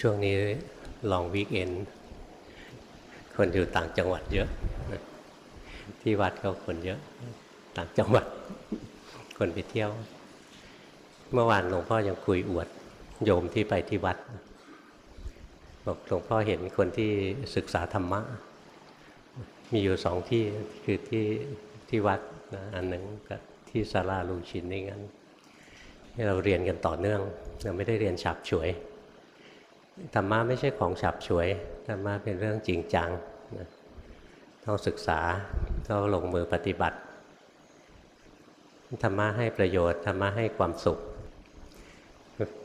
ช่วงนี้ลองวีคเอนคนอยู่ต่างจังหวัดเยอะ ที่วัดก็คนเยอะ ต่างจังหวัด คนไปเที่ยว เมื่อวานหลวงพ่อยังคุยอวด โยมที่ไปที่วัด บอกหลวงพ่อเห็นคนที่ศึกษาธรรมะ มีอยู่สองที่คือที่ที่วัดนะอันหนึ่งกับที่ศาลาลูชินนี่งั้นที่เราเรียนกันต่อเนื่อง เราไม่ได้เรียนฉับฉวย ธรรมะไม่ใช่ของฉับฉวย ธรรมะเป็นเรื่องจริงจังนะต้องศึกษาต้องลงมือปฏิบัติ ธรรมะให้ประโยชน์ ธรรมะให้ความสุข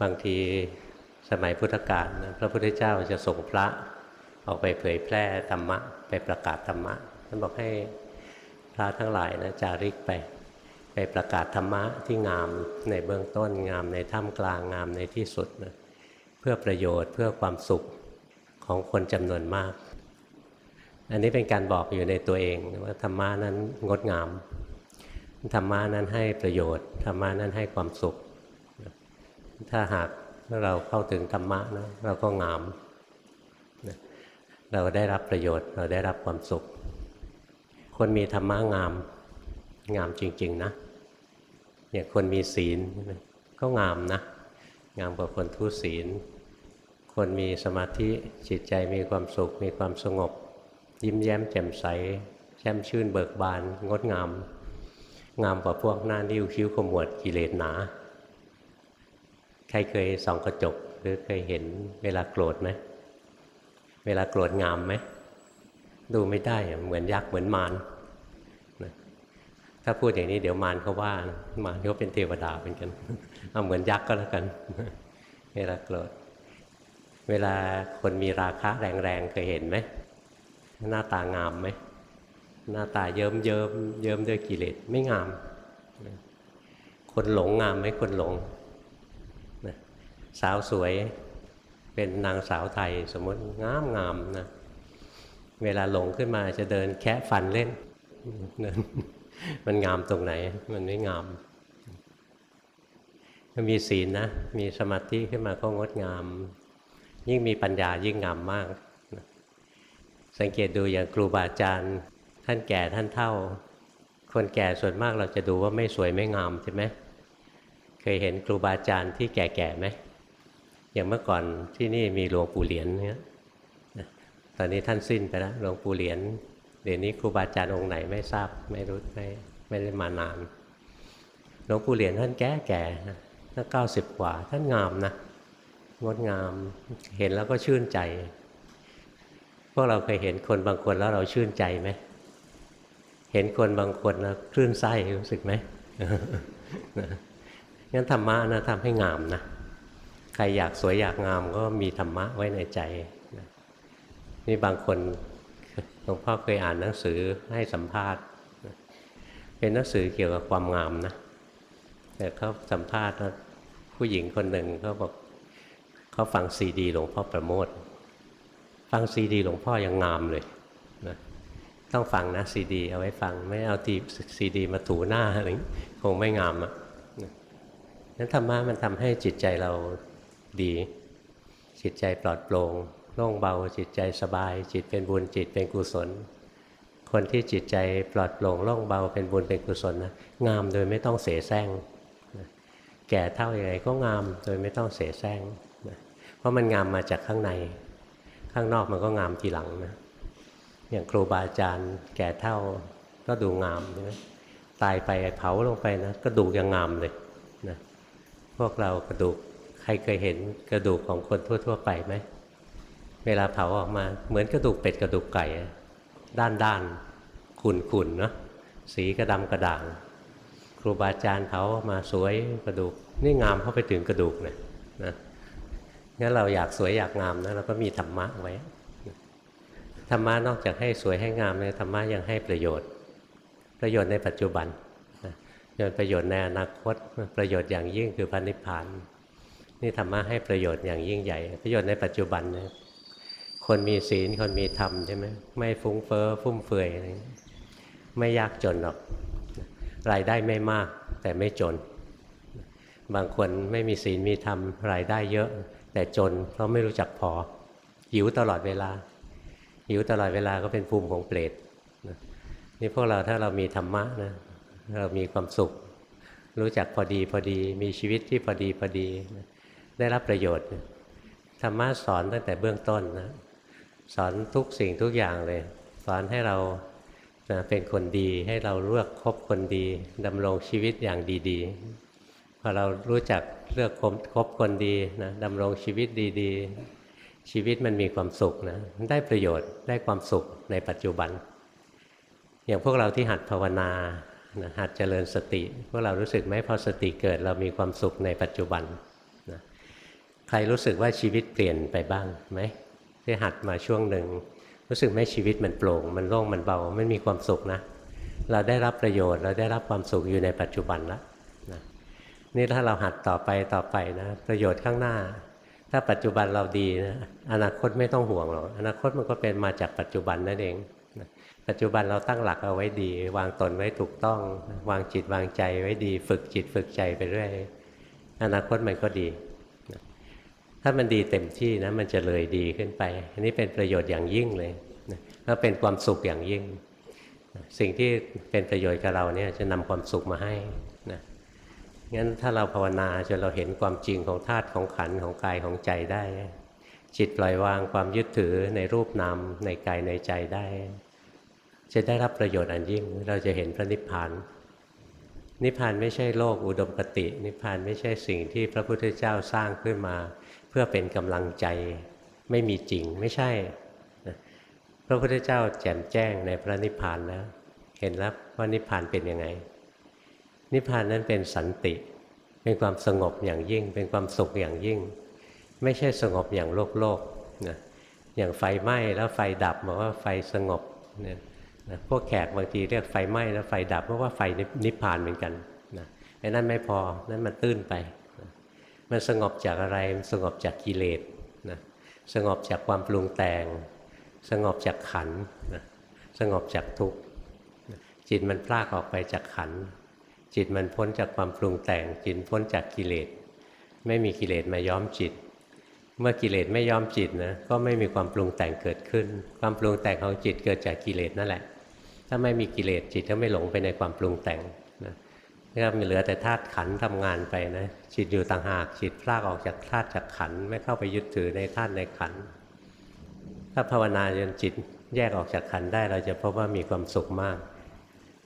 บางทีสมัยพุทธกาลนะพระพุทธเจ้าจะส่งพระออกไปเผยแพร่ธรรมะ ไปประกาศธรรมะท่านบอกให้พระทั้งหลายนะจาริกไปไปประกาศธรรมะที่งามในเบื้องต้นงามในท่ามกลางงามในที่สุดนะ เพื่อประโยชน์เพื่อความสุขของคนจำนวนมาก อันนี้เป็นการบอกอยู่ในตัวเองว่าธรรมะนั้นงดงาม ธรรมะนั้นให้ประโยชน์ ธรรมะนั้นให้ความสุข ถ้าหากเราเข้าถึงธรรมะนะเราก็งาม เราได้รับประโยชน์ เราได้รับความสุข คนมีธรรมะงาม งามจริง ๆ นะอย่างคนมีศีลก็งามนะ งามกว่าคนทุศีล คนมีสมาธิจิตใจมีความสุข มีความสงบ ยิ้มแย้มแจ่มใส แช่มชื่นเบิกบาน งดงาม งามกว่าพวกหน้านิ้วคิ้วขมวดกิเลสหนา ใครเคยส่องกระจกหรือเคยเห็นเวลาโกรธไหมเวลาโกรธงามไหมดูไม่ได้เหมือนยักษ์เหมือนมารถ้าพูดอย่างนี้เดี๋ยวมารเขาว่า มารเขาเป็นเทวดาเป็นกัน เอาเหมือนยักษ์ก็แล้วกัน เวลาโกรธ เวลาคนมีราคะแรงๆเคยเห็นไหม หน้าตางามไหม หน้าตาเยิ้มเยิ้มเยิ้มด้วยกิเลสไม่งาม คนหลงงามไหมคนหลง สาวสวยเป็นนางสาวไทยสมมติงามงามนะ เวลาหลงขึ้นมาจะเดินแคะฟันเล่นมันงามตรงไหน มันไม่งาม มีศีลนะ มีสมาธิขึ้นมาก็งดงาม ยิ่งมีปัญญายิ่งงามมาก สังเกตดูอย่างครูบาอาจารย์ ท่านแก่ท่านเท่า คนแก่ส่วนมากเราจะดูว่าไม่สวยไม่งามใช่ไหมเคยเห็นครูบาอาจารย์ที่แก่ๆไหมอย่างเมื่อก่อนที่นี่มีหลวงปู่เหรียญเนี่ยตอนนี้ท่านสิ้นไปแล้วหลวงปู่เหรียญเดี๋ยวนี้ครูบาอาจารย์องค์ไหนไม่ทราบไม่รู้ไม่ไม่ได้มานานหลวงปู่เหรียญท่านแก่แก่ ท่านเก้าสิบกว่า ท่านงามนะงดงามเห็นแล้วก็ชื่นใจ พวกเราเคยเห็นคนบางคนแล้วเราชื่นใจไหมเห็นคนบางคนแล้วคลื่นไส้รู้สึกไหมงั้นธรรมะนะทำให้งามนะใครอยากสวยอยากงามก็มีธรรมะไว้ในใจนี่บางคนหลวงพ่อเคยอ่านหนังสือให้สัมภาษณ์ เป็นหนังสือเกี่ยวกับความงามนะ แต่เขาสัมภาษณ์ผู้หญิงคนหนึ่งเขาบอกเขาฟังซีดีหลวงพ่อประโมทฟังซีดีหลวงพ่อยังงามเลยนะต้องฟังนะซีดี เอาไว้ฟังไม่เอาตีซีดี มาถูหน้าอะไรคงไม่งามอะ่ะนั้นธรรมะมันทำให้จิตใจเราดี จิตใจปลอดโปร่งโล่งเบาจิตใจสบาย จิตเป็นบุญจิตเป็นกุศล คนที่จิตใจปลอดโปร่งโล่งเบาเป็นบุญเป็นกุศลนะงามโดยไม่ต้องเสแสร้ง แก่เท่าอย่างไรก็งามโดยไม่ต้องเสแสร้งเพราะมันงามมาจากข้างใน ข้างนอกมันก็งามทีหลังนะอย่างครูบาอาจารย์แก่เท่าก็ดูงามใช่ไหมตายไปเผาลงไปนะก็ดูยังงามเลยนะพวกเรากระดูกใครเคยเห็นกระดูกของคนทั่ว ๆ ไปไหมเวลาเผาออกมาเหมือนกระดูกเป็ดกระดูกไก่ ด้านด้านขุ่นขุนเนาะสีกระดำกระด่าง ครูบาอาจารย์เผามาสวยกระดูก นี่งามเข้าไปถึงกระดูกเลยนะงั้นเราอยากสวยอยากงามนะเราก็มีธรรมะไว้ธรรมะนอกจากให้สวยให้งามเนี่ยธรรมะยังให้ประโยชน์ ประโยชน์ในปัจจุบันประโยชน์ในอนาคตประโยชน์อย่างยิ่งคือพันิพพานนี่ธรรมะให้ประโยชน์อย่างยิ่งใหญ่ ประโยชน์ในปัจจุบันเนี่ยคนมีศีลคนมีธรรมใช่ไหมไม่ฟุ้งเฟ้อฟุ่มเฟือยอะไรไม่ยากจนหรอก รายได้ไม่มากแต่ไม่จน บางคนไม่มีศีลมีธรรมรายได้เยอะ แต่จนเพราะไม่รู้จักพอ หิวตลอดเวลา หิวตลอดเวลาก็เป็นภูมิของเปรตนี่พวกเราถ้าเรามีธรรมะนะเรามีความสุข รู้จักพอดีพอดีมีชีวิตที่พอดีพอดี ได้รับประโยชน์ธรรมะสอนตั้งแต่เบื้องต้นนะสอนทุกสิ่งทุกอย่างเลย สอนให้เรา เป็นคนดีให้เราเลือกคบคนดีดำรงชีวิตอย่างดีๆ พอเรารู้จักเลือกคบคบคนดีนะดำรงชีวิตดีๆ ชีวิตมันมีความสุขนะได้ประโยชน์ได้ความสุขในปัจจุบัน อย่างพวกเราที่หัดภาวนานะหัดเจริญสติ พวกเรารู้สึกไหมพอสติเกิดเรามีความสุขในปัจจุบันนะใครรู้สึกว่าชีวิตเปลี่ยนไปบ้างไหมที่หัดมาช่วงหนึ่ง รู้สึกไหมชีวิตมันโปร่ง มันโล่งมันเบาไม่มีความสุขนะ เราได้รับประโยชน์เราได้รับความสุขอยู่ในปัจจุบันแล้วนะนี่ถ้าเราหัดต่อไปต่อไปนะ ประโยชน์ข้างหน้า ถ้าปัจจุบันเราดีนะอนาคตไม่ต้องห่วงหรอกอนาคตมันก็เป็นมาจากปัจจุบันนั่นเองนะปัจจุบันเราตั้งหลักเอาไว้ดี วางตนไว้ถูกต้อง วางจิตวางใจไว้ดี ฝึกจิตฝึกใจไปเรื่อยอนาคตมันก็ดี ถ้ามันดีเต็มที่นะมันจะเลยดีขึ้นไป อันนี้เป็นประโยชน์อย่างยิ่งเลยแล้วเป็นความสุขอย่างยิ่ง สิ่งที่เป็นประโยชน์กับเราเนี่ยจะนำความสุขมาให้นะงั้นถ้าเราภาวนาจนเราเห็นความจริงของธาตุของขันของกายของใจได้ จิตปล่อยวางความยึดถือในรูปนามในกายในใจได้ จะได้รับประโยชน์อันยิ่ง เราจะเห็นพระนิพพานนิพพานไม่ใช่โลกอุดมคติ นิพพานไม่ใช่สิ่งที่พระพุทธเจ้าสร้างขึ้นมา เพื่อเป็นกำลังใจไม่มีจริงไม่ใช่พระพุทธเจ้าแจ่มแจ้งในพระนิพพานแล้ว เห็นแล้วว่านิพพานเป็นยังไง นิพพานนั้นเป็นสันติ เป็นความสงบอย่างยิ่ง เป็นความสุขอย่างยิ่ง ไม่ใช่สงบอย่างโลกโลกนะอย่างไฟไหม้แล้วไฟดับบอกว่าไฟสงบเนี่ยนะพวกแขกบางทีเรียกไฟไหม้แล้วไฟดับเพราะว่าไฟนิพพานเหมือนกันนะไอ้นั่นไม่พอนั่นมันตื้นไป มันสงบจากอะไรมันสงบจากกิเลสนะสงบจากความปรุงแต่ง สงบจากขันนะสงบจากทุกข์จิตมันพลากออกไปจากขัน จิตมันพ้นจากความปรุงแต่ง จิตพ้นจากกิเลส ไม่มีกิเลสมาย้อมจิต เมื่อกิเลสไม่ย้อมจิตนะก็ไม่มีความปรุงแต่งเกิดขึ้น ความปรุงแต่งของจิตเกิดจากกิเลสนั่นแหละ ถ้าไม่มีกิเลสจิตก็ไม่หลงไปในความปรุงแต่ง ก็มีเหลือแต่ธาตุขันทำงานไปนะจิตอยู่ต่างหากจิตพลากออกจากธาตุจากขันไม่เข้าไปยึดถือในธาตุในขัน ถ้าภาวนาจนจิตแยกออกจากขันได้เราจะพบว่ามีความสุขมาก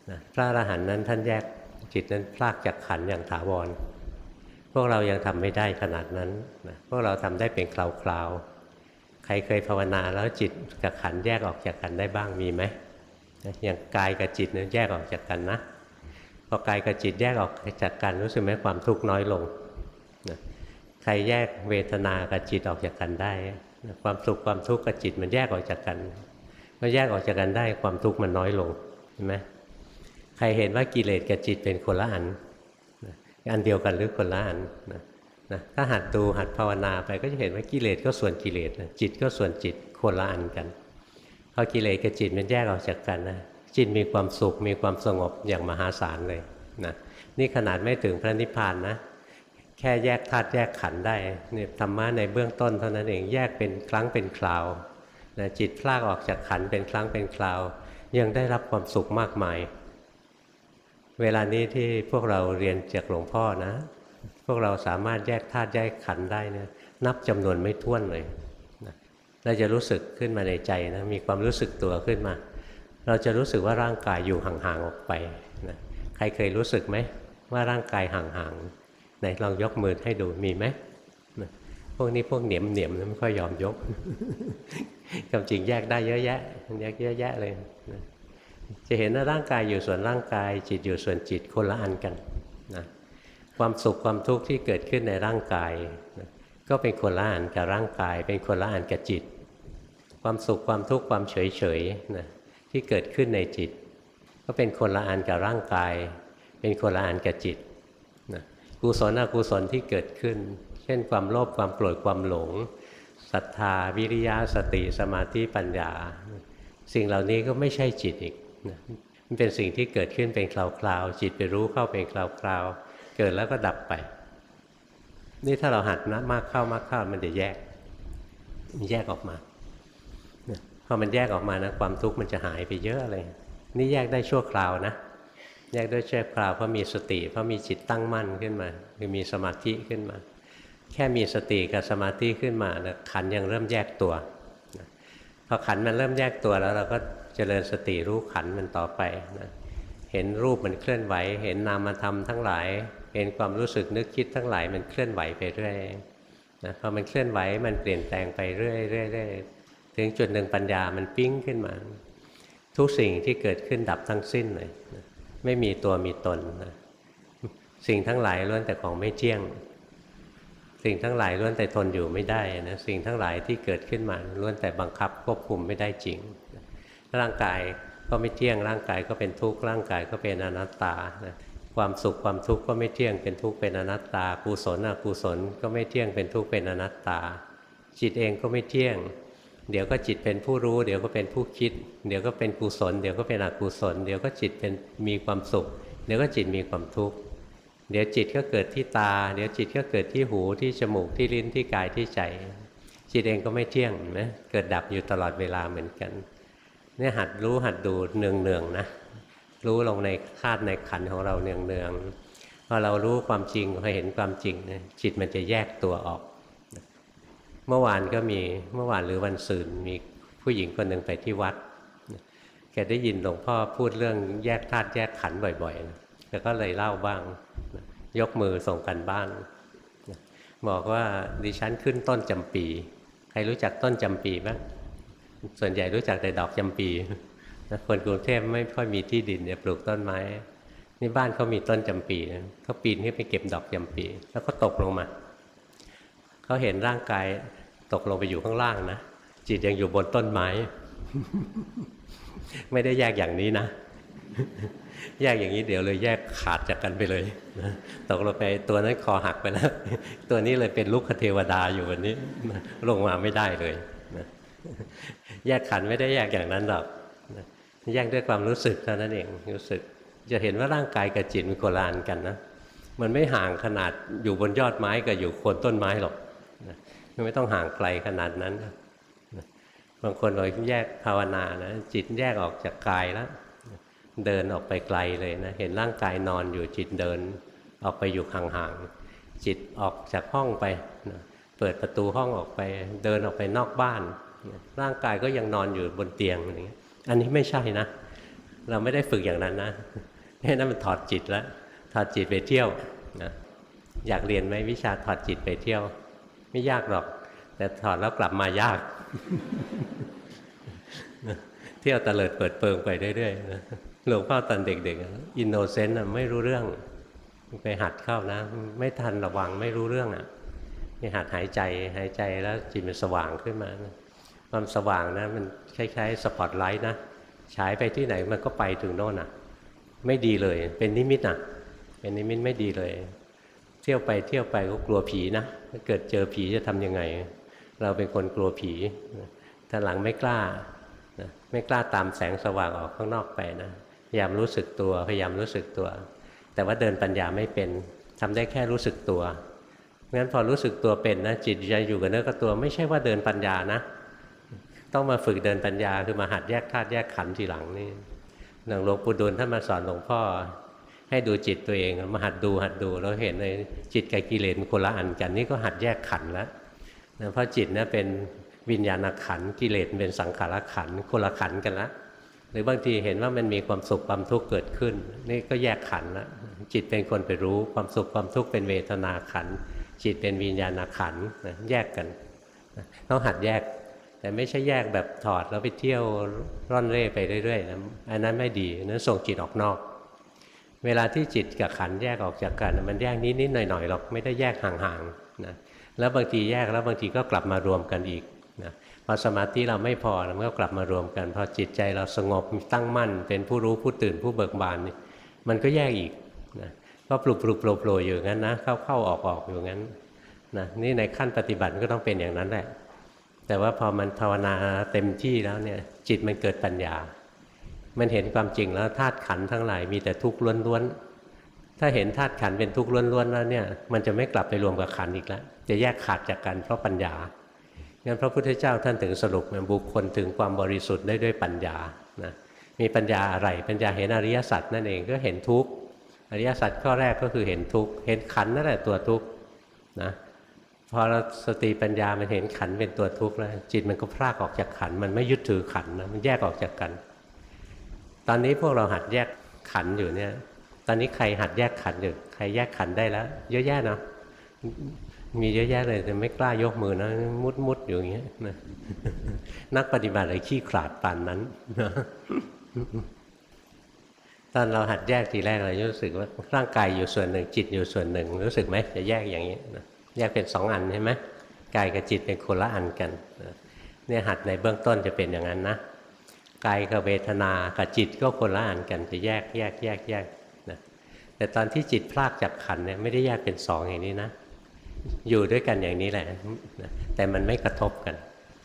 นะพระอรหันต์นั้นท่านแยกจิตนั้นพลากจากขันอย่างถาวร พวกเรายังทำไม่ได้ขนาดนั้นนะพวกเราทำได้เป็นคราวๆใครเคยภาวนาแล้วจิตกับขันแยกออกจากกันได้บ้างมีไหมอย่างกายกับจิตนั้นแยกออกจากกันนะ พอกายกับจิตแยกออกจากกันรู้สึกไหมความทุกข์น้อยลงนะใครแยกเวทนากับจิตออกจากกันได้นะความสุขความทุกข์กับจิตมันแยกออกจากกันเมื่อแยกออกจากกันได้ความทุกข์มันน้อยลงเห็นไหมใครเห็นว่ากิเลสกับจิตเป็นคนละอันอันเดียวกันหรือคนละอันนะนะถ้าหัดดูหัดภาวนาไปก็จะเห็นว่ากิเลสก็ส่วนกิเลสนะจิตก็ส่วนจิตคนละอันกันพอกิเลสกับจิตมันแยกออกจากกันนะ จิตมีความสุขมีความสงบอย่างมหาศาลเลยนะนี่ขนาดไม่ถึงพระนิพพานนะแค่แยกธาตุแยกขันได้เนี่ยธรรมะในเบื้องต้นเท่านั้นเองแยกเป็นครั้งเป็นคราวนะจิตพลากออกจากขันเป็นครั้งเป็นคราว ยังได้รับความสุขมากมาย เวลานี้ที่พวกเราเรียนจากหลวงพ่อนะ พวกเราสามารถแยกธาตุแยกขันได้เนี่ยนับจำนวนไม่ถ้วนเลยนะเราจะรู้สึกขึ้นมาในใจนะมีความรู้สึกตัวขึ้นมา เราจะรู้สึกว่าร่างกายอยู่ห่างๆออกไปนะใครเคยรู้สึกไหมว่าร่างกายห่างๆไหนลองยกมือให้ดูมีไหมพวกนี้พวกเหนียมเหนียมไม่ค่อยยอมยกความจริงแยกได้เยอะแยะแยกเยอะแยะเลยนะจะเห็นว่าร่างกายอยู่ส่วนร่างกาย จิตอยู่ส่วนจิตคนละอันกันนะความสุขความทุกข์ที่เกิดขึ้นในร่างกายนะก็เป็นคนละอันกับร่างกาย เป็นคนละอันกับจิต ความสุขความทุกข์ความเฉยเฉยนะ ที่เกิดขึ้นในจิต ก็เป็นคนละอันกับร่างกาย เป็นคนละอันกับจิตนะกุศลอกุศลที่เกิดขึ้น เช่นความโลภความโกรธความหลงศรัทธาวิริยะสติสมาธิปัญญา สิ่งเหล่านี้ก็ไม่ใช่จิตอีกนะมันเป็นสิ่งที่เกิดขึ้นเป็นคราวๆจิตไปรู้เข้าเป็นคราวๆเกิดแล้วก็ดับไป นี่ถ้าเราหัดนะมากเข้ามากเข้ามันจะแยกแยกออกมา พอมันแยกออกมานะความทุกข์มันจะหายไปเยอะเลย นี่แยกได้ชั่วคราวนะ แยกด้วยชั่วคราวเพราะมีสติเพราะมีจิตตั้งมั่นขึ้นมา คือมีสมาธิขึ้นมา แค่มีสติกับสมาธิขึ้นมานะขันยังเริ่มแยกตัวพอขันมันเริ่มแยกตัวแล้วเราก็เจริญสติรู้ขันมันต่อไปนะเห็นรูปมันเคลื่อนไหว เห็นนามธรรมทั้งหลาย เห็นความรู้สึกนึกคิดทั้งหลายมันเคลื่อนไหวไปเรื่อยนะพอมันเคลื่อนไหวมันเปลี่ยนแปลงไปเรื่อยเรื่อย ถึงจุดหนึ่งปัญญามันปิ้งขึ้นมา ทุกสิ่งที่เกิดขึ้นดับทั้งสิ้นเลยไม่มีตัวมีตนนะสิ่งทั้งหลายล้วนแต่ของไม่เที่ยง สิ่งทั้งหลายล้วนแต่ทนอยู่ไม่ได้นะสิ่งทั้งหลายที่เกิดขึ้นมาล้วนแต่บังคับควบคุมไม่ได้จริง ร่างกายก็ไม่เที่ยง ร่างกายก็เป็นทุกข์ร่างกายก็เป็นอนัตตานะความสุขความทุกข์ก็ไม่เที่ยงเป็นทุกข์เป็นอนัตตากุศลอกุศลก็ไม่เที่ยงเป็นทุกข์เป็นอนัตตา จิตเองก็ไม่เที่ยง เดี๋ยวก็จิตเป็นผู้รู้ เดี๋ยวก็เป็นผู้คิด เดี๋ยวก็เป็นกุศล เดี๋ยวก็เป็นอกุศล เดี๋ยวก็จิตเป็นมีความสุข เดี๋ยวก็จิตมีความทุกข์เดี๋ยวจิตก็เกิดที่ตา เดี๋ยวจิตก็เกิดที่หูที่จมูกที่ลิ้นที่กายที่ใจ จิตเองก็ไม่เที่ยงนะเกิดดับอยู่ตลอดเวลาเหมือนกันเนี่ยหัดรู้หัดดูเนืองเนืองนะรู้ลงในคาดในขันของเราเนืองเนืองพอเรารู้ความจริงพอเห็นความจริงนะจิตมันจะแยกตัวออก เมื่อวานก็มีเมื่อวานหรือวันศุกร์มีผู้หญิงคนหนึ่งไปที่วัดแกได้ยินหลวงพ่อพูดเรื่องแยกธาตุแยกขันธ์บ่อยๆแกก็เลยเล่าบ้าง ยกมือส่งกันบ้านบอกว่าดิฉันขึ้นต้นจำปี ใครรู้จักต้นจำปีบ้างส่วนใหญ่รู้จักแต่ดอกจำปีคนกรุงเทพไม่ค่อยมีที่ดินเนี่ยปลูกต้นไม้นี่บ้านเขามีต้นจำปีเขาปีนขึ้นไปเก็บดอกจำปี แล้วก็ตกลงมา เขาเห็นร่างกายตกลงไปอยู่ข้างล่างนะจิตยังอยู่บนต้นไม้ ไม่ได้แยกอย่างนี้นะ แยกอย่างนี้เดี๋ยวเลยแยกขาดจากกันไปเลยนะตกลงไปตัวนั้นคอหักไปแล้ว ตัวนี้เลยเป็นลูกคเทวดาอยู่วันนี้ ลงมาไม่ได้เลยนะแยกขันไม่ได้แยกอย่างนั้นหรอกแยกด้วยความรู้สึกเท่านั้นเองรู้สึก จะเห็นว่าร่างกายกับจิตมันโกลานกันนะมันไม่ห่างขนาดอยู่บนยอดไม้กับอยู่โคนต้นไม้หรอก ไม่ต้องห่างไกลขนาดนั้นบางคนบอกแยกภาวนานะจิตแยกออกจากกายแล้วเดินออกไปไกลเลยนะเห็นร่างกายนอนอยู่จิตเดินออกไปอยู่ห่างๆจิตออกจากห้องไปนะเปิดประตูห้องออกไป เดินออกไปนอกบ้าน ร่างกายก็ยังนอนอยู่บนเตียงอย่างนี้อันนี้ไม่ใช่นะ เราไม่ได้ฝึกอย่างนั้นนะนี่นั่นมันถอดจิตแล้วถอดจิตไปเที่ยวนะอยากเรียนไหมวิชาถอดจิตไปเที่ยว ไม่ยากหรอก แต่ถอดแล้วกลับมายาก เที่ยวตะเลิดเปิดเปิงไปเรื่อยๆนะหลวงพ่อตอนเด็กๆอินโนเซนต์ไม่รู้เรื่องไปหัดเข้านะ ไม่ทันระวังไม่รู้เรื่องอะนี่หัดหายใจหายใจแล้วจิตมันสว่างขึ้นมาความสว่างนะมันคล้ายๆสปอตไลท์นะฉายไปที่ไหนมันก็ไปถึงโน่นอะ ไม่ดีเลย เป็นนิมิตอะ เป็นนิมิตไม่ดีเลย เที่ยวไปเที่ยวไปก็กลัวผีนะถ้าเกิดเจอผีจะทำยังไง เราเป็นคนกลัวผีทีหลังไม่กล้าไม่กล้าตามแสงสว่างออกข้างนอกไปนะพยายามรู้สึกตัวพยายามรู้สึกตัว แต่ว่าเดินปัญญาไม่เป็นทำได้แค่รู้สึกตัวงั้นพอรู้สึกตัวเป็นนะจิตใจอยู่กับเนื้อกับตัว ไม่ใช่ว่าเดินปัญญานะ ต้องมาฝึกเดินปัญญาคือมาหัดแยกธาตุแยกขันธ์ทีหลังนี่หลวงปู่ดูลท่านมาสอนหลวงพ่อ ให้ดูจิตตัวเองมาหัดดูหัดดูแล้วเห็นในจิตกับกิเลสคนละอันกันนี่ก็หัดแยกขันแล้วนะเพราะจิตนะเป็นวิญญาณขันกิเลสเป็นสังขารขันคนละขันกันละหรือบางทีเห็นว่ามันมีความสุขความทุกข์เกิดขึ้น นี่ก็แยกขันละจิตเป็นคนไปรู้ความสุขความทุกข์เป็นเวทนาขัน จิตเป็นวิญญาณขันนะแยกกันต้องหัดแยก แต่ไม่ใช่แยกแบบถอดแล้วไปเที่ยวร่อนเร่ไปเรื่อยๆนะอันนั้นไม่ดีนั้นส่งจิตออกนอก เวลาที่จิตกับขันแยกออกจากกัน มันแยกนิดนิดหน่อยหน่อยหรอกไม่ได้แยกห่างๆนะแล้วบางทีแยกแล้วบางทีก็กลับมารวมกันอีกนะพอสมาธิเราไม่พอเราก็กลับมารวมกันพอจิตใจเราสงบตั้งมั่น เป็นผู้รู้ผู้ตื่นผู้เบิกบานมันก็แยกอีกนะก็ปลุกปลุกโผล่โผล่อยู่งั้นนะเข้าเข้าออกออกอยู่งั้นนะนี่ในขั้นปฏิบัติก็ต้องเป็นอย่างนั้นแหละแต่ว่าพอมันภาวนาเต็มที่แล้วเนี่ยจิตมันเกิดปัญญา มันเห็นความจริงแล้วธาตุขันทั้งหลายมีแต่ทุกข์ล้วนๆ ถ้าเห็นธาตุขันเป็นทุกข์ล้วนๆแล้วเนี่ยมันจะไม่กลับไปรวมกับขันอีกแล้ว จะแยกขาดจากกันเพราะปัญญางั้นพระพุทธเจ้าท่านถึงสรุปบุคคลถึงความบริสุทธิ์ได้ด้วยปัญญานะมีปัญญาอะไรปัญญาเห็นอริยสัจนั่นเองก็เห็นทุกข์อริยสัจข้อแรกก็คือเห็นทุกข์เห็นขันนั่นแหละตัวทุกข์นะพอเราสติปัญญามันเห็นขันเป็นตัวทุกข์แล้วจิตมันก็พรากออกจากขันมันไม่ยึดถือขันนะมันแยกออกจากกัน ตอนนี้พวกเราหัดแยกขันอยู่เนี่ย ตอนนี้ใครหัดแยกขันอยู่ใครแยกขันได้แล้ว เยอะแยะเนาะมีเยอะแยะเลยแต่ไม่กล้ายกมือนะมุดมุดอยู่อย่างเงี้ยนะนักปฏิบัติอะไรขี้ขลาดปานนั้นนะตอนเราหัดแยกทีแรกเรารู้สึกว่าร่างกายอยู่ส่วนหนึ่งจิตอยู่ส่วนหนึ่ง รู้สึกไหมจะแยกอย่างนี้นะแยกเป็นสองอันใช่ไหมกายกับจิตเป็นคนละอันกันเนี่ยหัดในเบื้องต้นจะเป็นอย่างนั้นนะ กายกับเวทนากับจิตก็คนละอันกันจะแยกแยกแยกแยกนะแต่ตอนที่จิตพลากจากขันเนี่ยไม่ได้แยกเป็นสองอย่างนี้นะ อยู่ด้วยกันอย่างนี้แหละนะแต่มันไม่กระทบกัน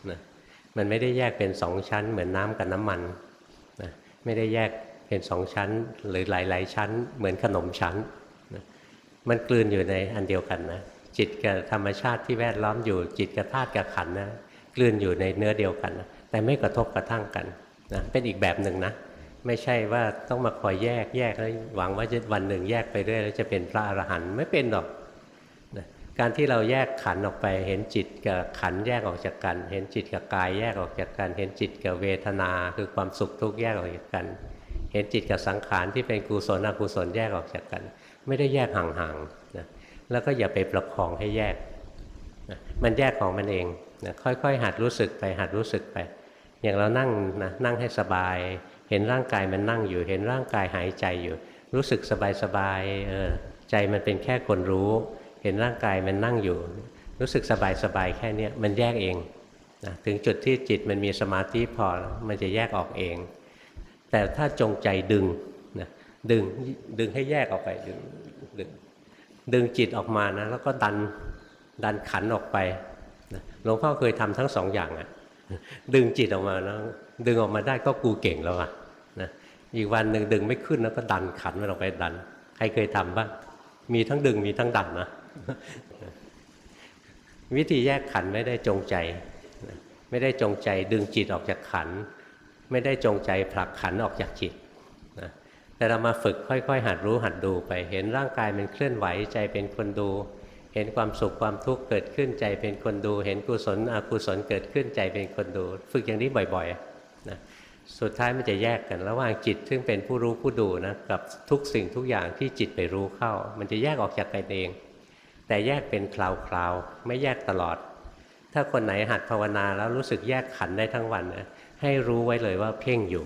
นะมันไม่ได้แยกเป็นสองชั้น เหมือนน้ำกับน้ำมันนะไม่ได้แยกเป็นสองชั้น หรือหลาย ๆ ชั้น เหมือนขนมชั้นนะมันกลืนอยู่ในอันเดียวกันนะจิตกับธรรมชาติที่แวดล้อมอยู่จิตกับธาตุกับขันนะกลืนอยู่ในเนื้อเดียวกันนะแต่ไม่กระทบกระทั่งกัน นะเป็นอีกแบบหนึ่งนะไม่ใช่ว่าต้องมาคอยแยกแยกแล้วหวังว่าจะวันหนึ่งแยกไปเรื่อยแล้วจะเป็นพระอรหันต์ไม่เป็นหรอกนะการที่เราแยกขันออกไป เห็นจิตกับขันแยกออกจากกัน เห็นจิตกับกายแยกออกจากกัน เห็นจิตกับเวทนา คือความสุขทุกข์แยกออกจากกัน เห็นจิตกับสังขารที่เป็นกุศลอกุศลแยกออกจากกัน ไม่ได้แยกห่างๆนะแล้วก็อย่าไปประคองให้แยกนะมันแยกของมันเองนะค่อยๆ หัดรู้สึกไปหัดรู้สึกไป อย่างเรานั่งนะนั่งให้สบาย เห็นร่างกายมันนั่งอยู่ เห็นร่างกายหายใจอยู่ รู้สึกสบายๆเออใจมันเป็นแค่คนรู้ เห็นร่างกายมันนั่งอยู่ รู้สึกสบายๆแค่นี้มันแยกเองนะถึงจุดที่จิตมันมีสมาธิพอมันจะแยกออกเอง แต่ถ้าจงใจดึงนะดึงดึงให้แยกออกไปดึงดึงดึงจิตออกมานะแล้วก็ดันดันขันออกไปหลวงพ่อเคยทำทั้งสองอย่างอะ ดึงจิตออกมาแล้ว ดึงออกมาได้ก็กูเก่งแล้วอะนะอีกวันหนึ่งดึงไม่ขึ้นแล้วก็ดันขันมันออกไปดัน ใครเคยทำบ้างมีทั้งดึงมีทั้งดันนะวิธีแยกขันไม่ได้จงใจ ไม่ได้จงใจดึงจิตออกจากขัน ไม่ได้จงใจผลักขันออกจากจิตแต่เรามาฝึกค่อย ๆ หัดรู้หัดดูไป เห็นร่างกายมันเคลื่อนไหวใจเป็นคนดู เห็นความสุขความทุกข์เกิดขึ้นใจเป็นคนดู เห็นกุศลอกุศลเกิดขึ้นใจเป็นคนดู ฝึกอย่างนี้บ่อยๆนะสุดท้ายมันจะแยกกัน ระหว่างจิตซึ่งเป็นผู้รู้ผู้ดูนะกับทุกสิ่งทุกอย่างที่จิตไปรู้เข้า มันจะแยกออกจากกันเอง แต่แยกเป็นคราวๆไม่แยกตลอด ถ้าคนไหนหัดภาวนาแล้วรู้สึกแยกขันได้ทั้งวันนะให้รู้ไว้เลยว่าเพ่งอยู่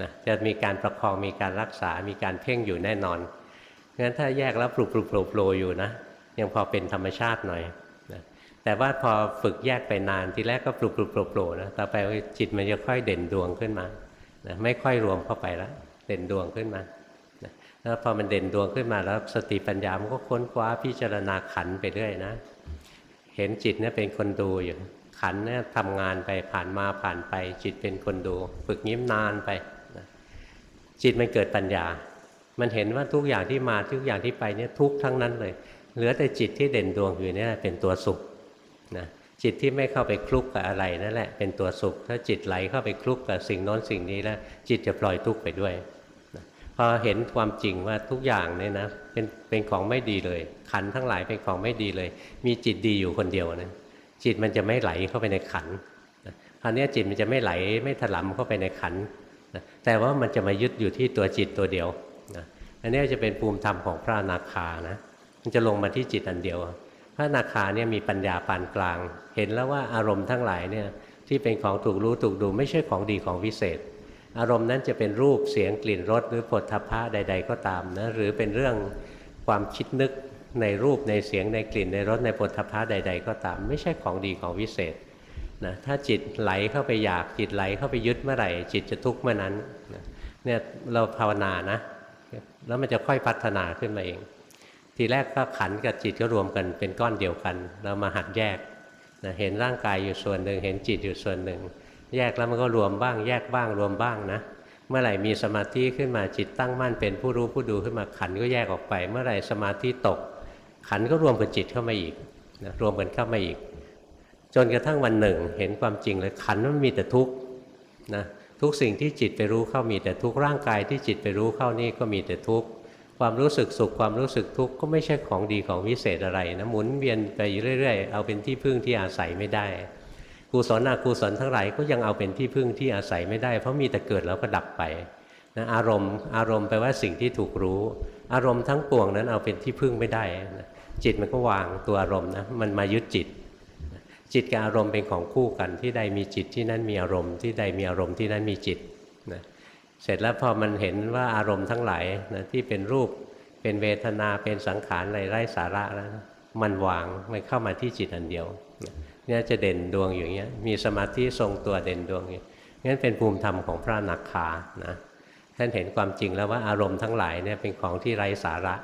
นะจะมีการประคองมีการรักษา มีการเพ่งอยู่แน่นอนงั้นถ้าแยกแล้วปลุกปลุกโผล่โผล่อยู่นะ ยังพอเป็นธรรมชาติหน่อยนะแต่ว่าพอฝึกแยกไปนานทีแรกก็ปลุกปลุกโผล่โผล่นะต่อไปจิตมันจะค่อยเด่นดวงขึ้นมานะไม่ค่อยรวมเข้าไปแล้วเด่นดวงขึ้นมานะแล้วพอมันเด่นดวงขึ้นมาแล้วสติปัญญามันก็ค้นคว้าพิจารณาขันไปเรื่อยนะ เห็นจิตเนี่ยเป็นคนดูอยู่ขันเนี่ยทำงานไปผ่านมาผ่านไป จิตเป็นคนดู ฝึกยิ้มนานไปจิตมันเกิดปัญญา มันเห็นว่าทุกอย่างที่มาทุกอย่างที่ไปเนี่ยทุกทั้งนั้นเลย เหลือแต่จิตที่เด่นดวงอยู่นี่เป็นตัวสุขนะจิตที่ไม่เข้าไปคลุกกับอะไรนั่นแหละเป็นตัวสุข ถ้าจิตไหลเข้าไปคลุกกับสิ่งโน้นสิ่งนี้แล้วจิตจะปล่อยทุกข์ไปด้วยนะพอเห็นความจริงว่าทุกอย่างเนี่ยนะเป็นเป็นของไม่ดีเลย ขันทั้งหลายเป็นของไม่ดีเลย มีจิตดีอยู่คนเดียวนะจิตมันจะไม่ไหลเข้าไปในขันคราวนี้จิตมันจะไม่ไหลไม่ถลำเข้าไปในขันแต่ว่ามันจะมายึดอยู่ที่ตัวจิตตัวเดียวนะอันนี้จะเป็นภูมิธรรมของพระนาคานะ มันจะลงมาที่จิตอันเดียว พระนาคาเนี่ยมีปัญญาปานกลาง เห็นแล้วว่าอารมณ์ทั้งหลายเนี่ยที่เป็นของถูกรู้ถูกดูไม่ใช่ของดีของวิเศษ อารมณ์นั้นจะเป็นรูปเสียงกลิ่นรสหรือผลทพะใด ๆ ก็ตามนะหรือเป็นเรื่องความคิดนึกในรูปในเสียงในกลิ่นในรสในผลทพะใด ๆ ก็ตาม ไม่ใช่ของดีของวิเศษนะถ้าจิตไหลเข้าไปอยากจิตไหลเข้าไปยึดเมื่อไหร่ จิตจะทุกข์เมื่อนั้นเนี่ยเราภาวนานะ แล้วมันจะค่อยพัฒนาขึ้นมาเอง ทีแรกก็ขันกับจิตก็รวมกันเป็นก้อนเดียวกัน เรามาหัดแยกนะเห็นร่างกายอยู่ส่วนหนึ่ง เห็นจิตอยู่ส่วนหนึ่ง แยกแล้วมันก็รวมบ้าง แยกบ้างรวมบ้างนะ เมื่อไหร่มีสมาธิขึ้นมาจิตตั้งมั่นเป็นผู้รู้ผู้ดูขึ้นมาขันก็แยกออกไป เมื่อไหร่สมาธิตก ขันก็รวมกับจิตเข้ามาอีกนะรวมกันเข้ามาอีก จนกระทั่งวันหนึ่ง เห็นความจริงเลยขันมันมีแต่ทุกข์นะทุกสิ่งที่จิตไปรู้เข้ามีแต่ทุกร่างกายที่จิตไปรู้เข้านี่ก็มีแต่ทุกข์ ความรู้สึกสุขความรู้สึกทุกข์ก็ไม่ใช่ของดีของวิเศษอะไรนะหมุนเวียนไปเรื่อยๆเอาเป็นที่พึ่งที่อาศัยไม่ได้กุศลอกุศลทั้งหลายก็ยังเอาเป็นที่พึ่งที่อาศัยไม่ได้ เพราะมีแต่เกิดแล้วก็ดับไปนะอารมณ์ อารมณ์แปลว่าสิ่งที่ถูกรู้ อารมณ์ทั้งปวงนั้นเอาเป็นที่พึ่งไม่ได้นะจิตมันก็วางตัวอารมณ์นะมันมายึดจิต จิตกับอารมณ์เป็นของคู่กันที่ใดมีจิตที่นั่นมีอารมณ์ที่ใดมีอารมณ์ที่นั่นมีจิต เสร็จแล้วพอมันเห็นว่าอารมณ์ทั้งหลายนะที่เป็นรูปเป็นเวทนาเป็นสังขารอะไรไร้สาระแล้วมันวางมันเข้ามาที่จิตอันเดียวเนี่ยจะเด่นดวงอย่างเงี้ยมีสมาธิทรงตัวเด่นดวงอย่างนี้งั้นเป็นภูมิธรรมของพระนักขานะท่านเห็นความจริงแล้วว่าอารมณ์ทั้งหลายเนี่ยเป็นของที่ไร้สาระ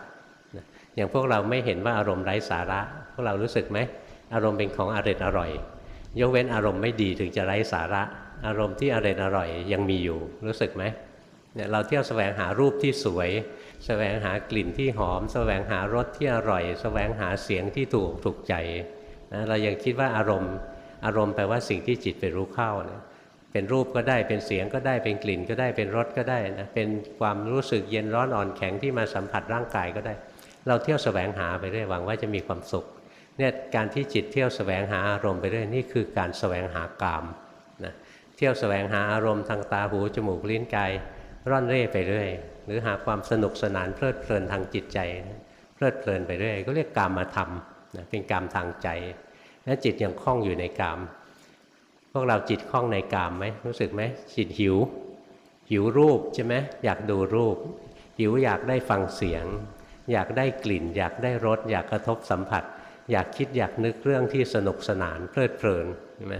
อย่างพวกเราไม่เห็นว่าอารมณ์ไร้สาระ พวกเรารู้สึกไหมอารมณ์เป็นของอร่อยอร่อย ยกเว้นอารมณ์ไม่ดีถึงจะไร้สาระ อารมณ์ที่อร่อยอร่อยยังมีอยู่รู้สึกไหม เนี่ยเราเที่ยวแสวงหารูปที่สวยแสวงหากลิ่นที่หอมแสวงหารสที่อร่อยแสวงหาเสียงที่ถูกถูกใจนะเรายังคิดว่าอารมณ์อารมณ์แปลว่าสิ่งที่จิตไปรู้เข้าเนี่ยเป็นรูปก็ได้เป็นเสียงก็ได้เป็นกลิ่นก็ได้เป็นรสก็ได้นะเป็นความรู้สึกเย็นร้อนอ่อนแข็งที่มาสัมผัสร่างกายก็ได้ เราเที่ยวแสวงหาไปเรื่อยหวังว่าจะมีความสุขเนี่ยการที่จิตเที่ยวแสวงหาอารมณ์ไปเรื่อยนี่คือการแสวงหากามนะเที่ยวแสวงหาอารมณ์ทางตาหูจมูกลิ้นกาย ร่อนเร่ไปเรื่อย หรือหาความสนุกสนานเพลิดเพลินทางจิตใจ เพลิดเพลินไปเรื่อย ก็เรียกกามมาทำนะเป็นกามทางใจนั้นจิตยังคล้องอยู่ในกาม พวกเราจิตคล้องในกามไหมรู้สึกไหมจิตหิว หิวรูปใช่ไหมอยากดูรูป หิวอยากได้ฟังเสียง อยากได้กลิ่น อยากได้รสอยากกระทบสัมผัส อยากคิดอยากนึกเรื่องที่สนุกสนานเพลิดเพลินใช่ไหม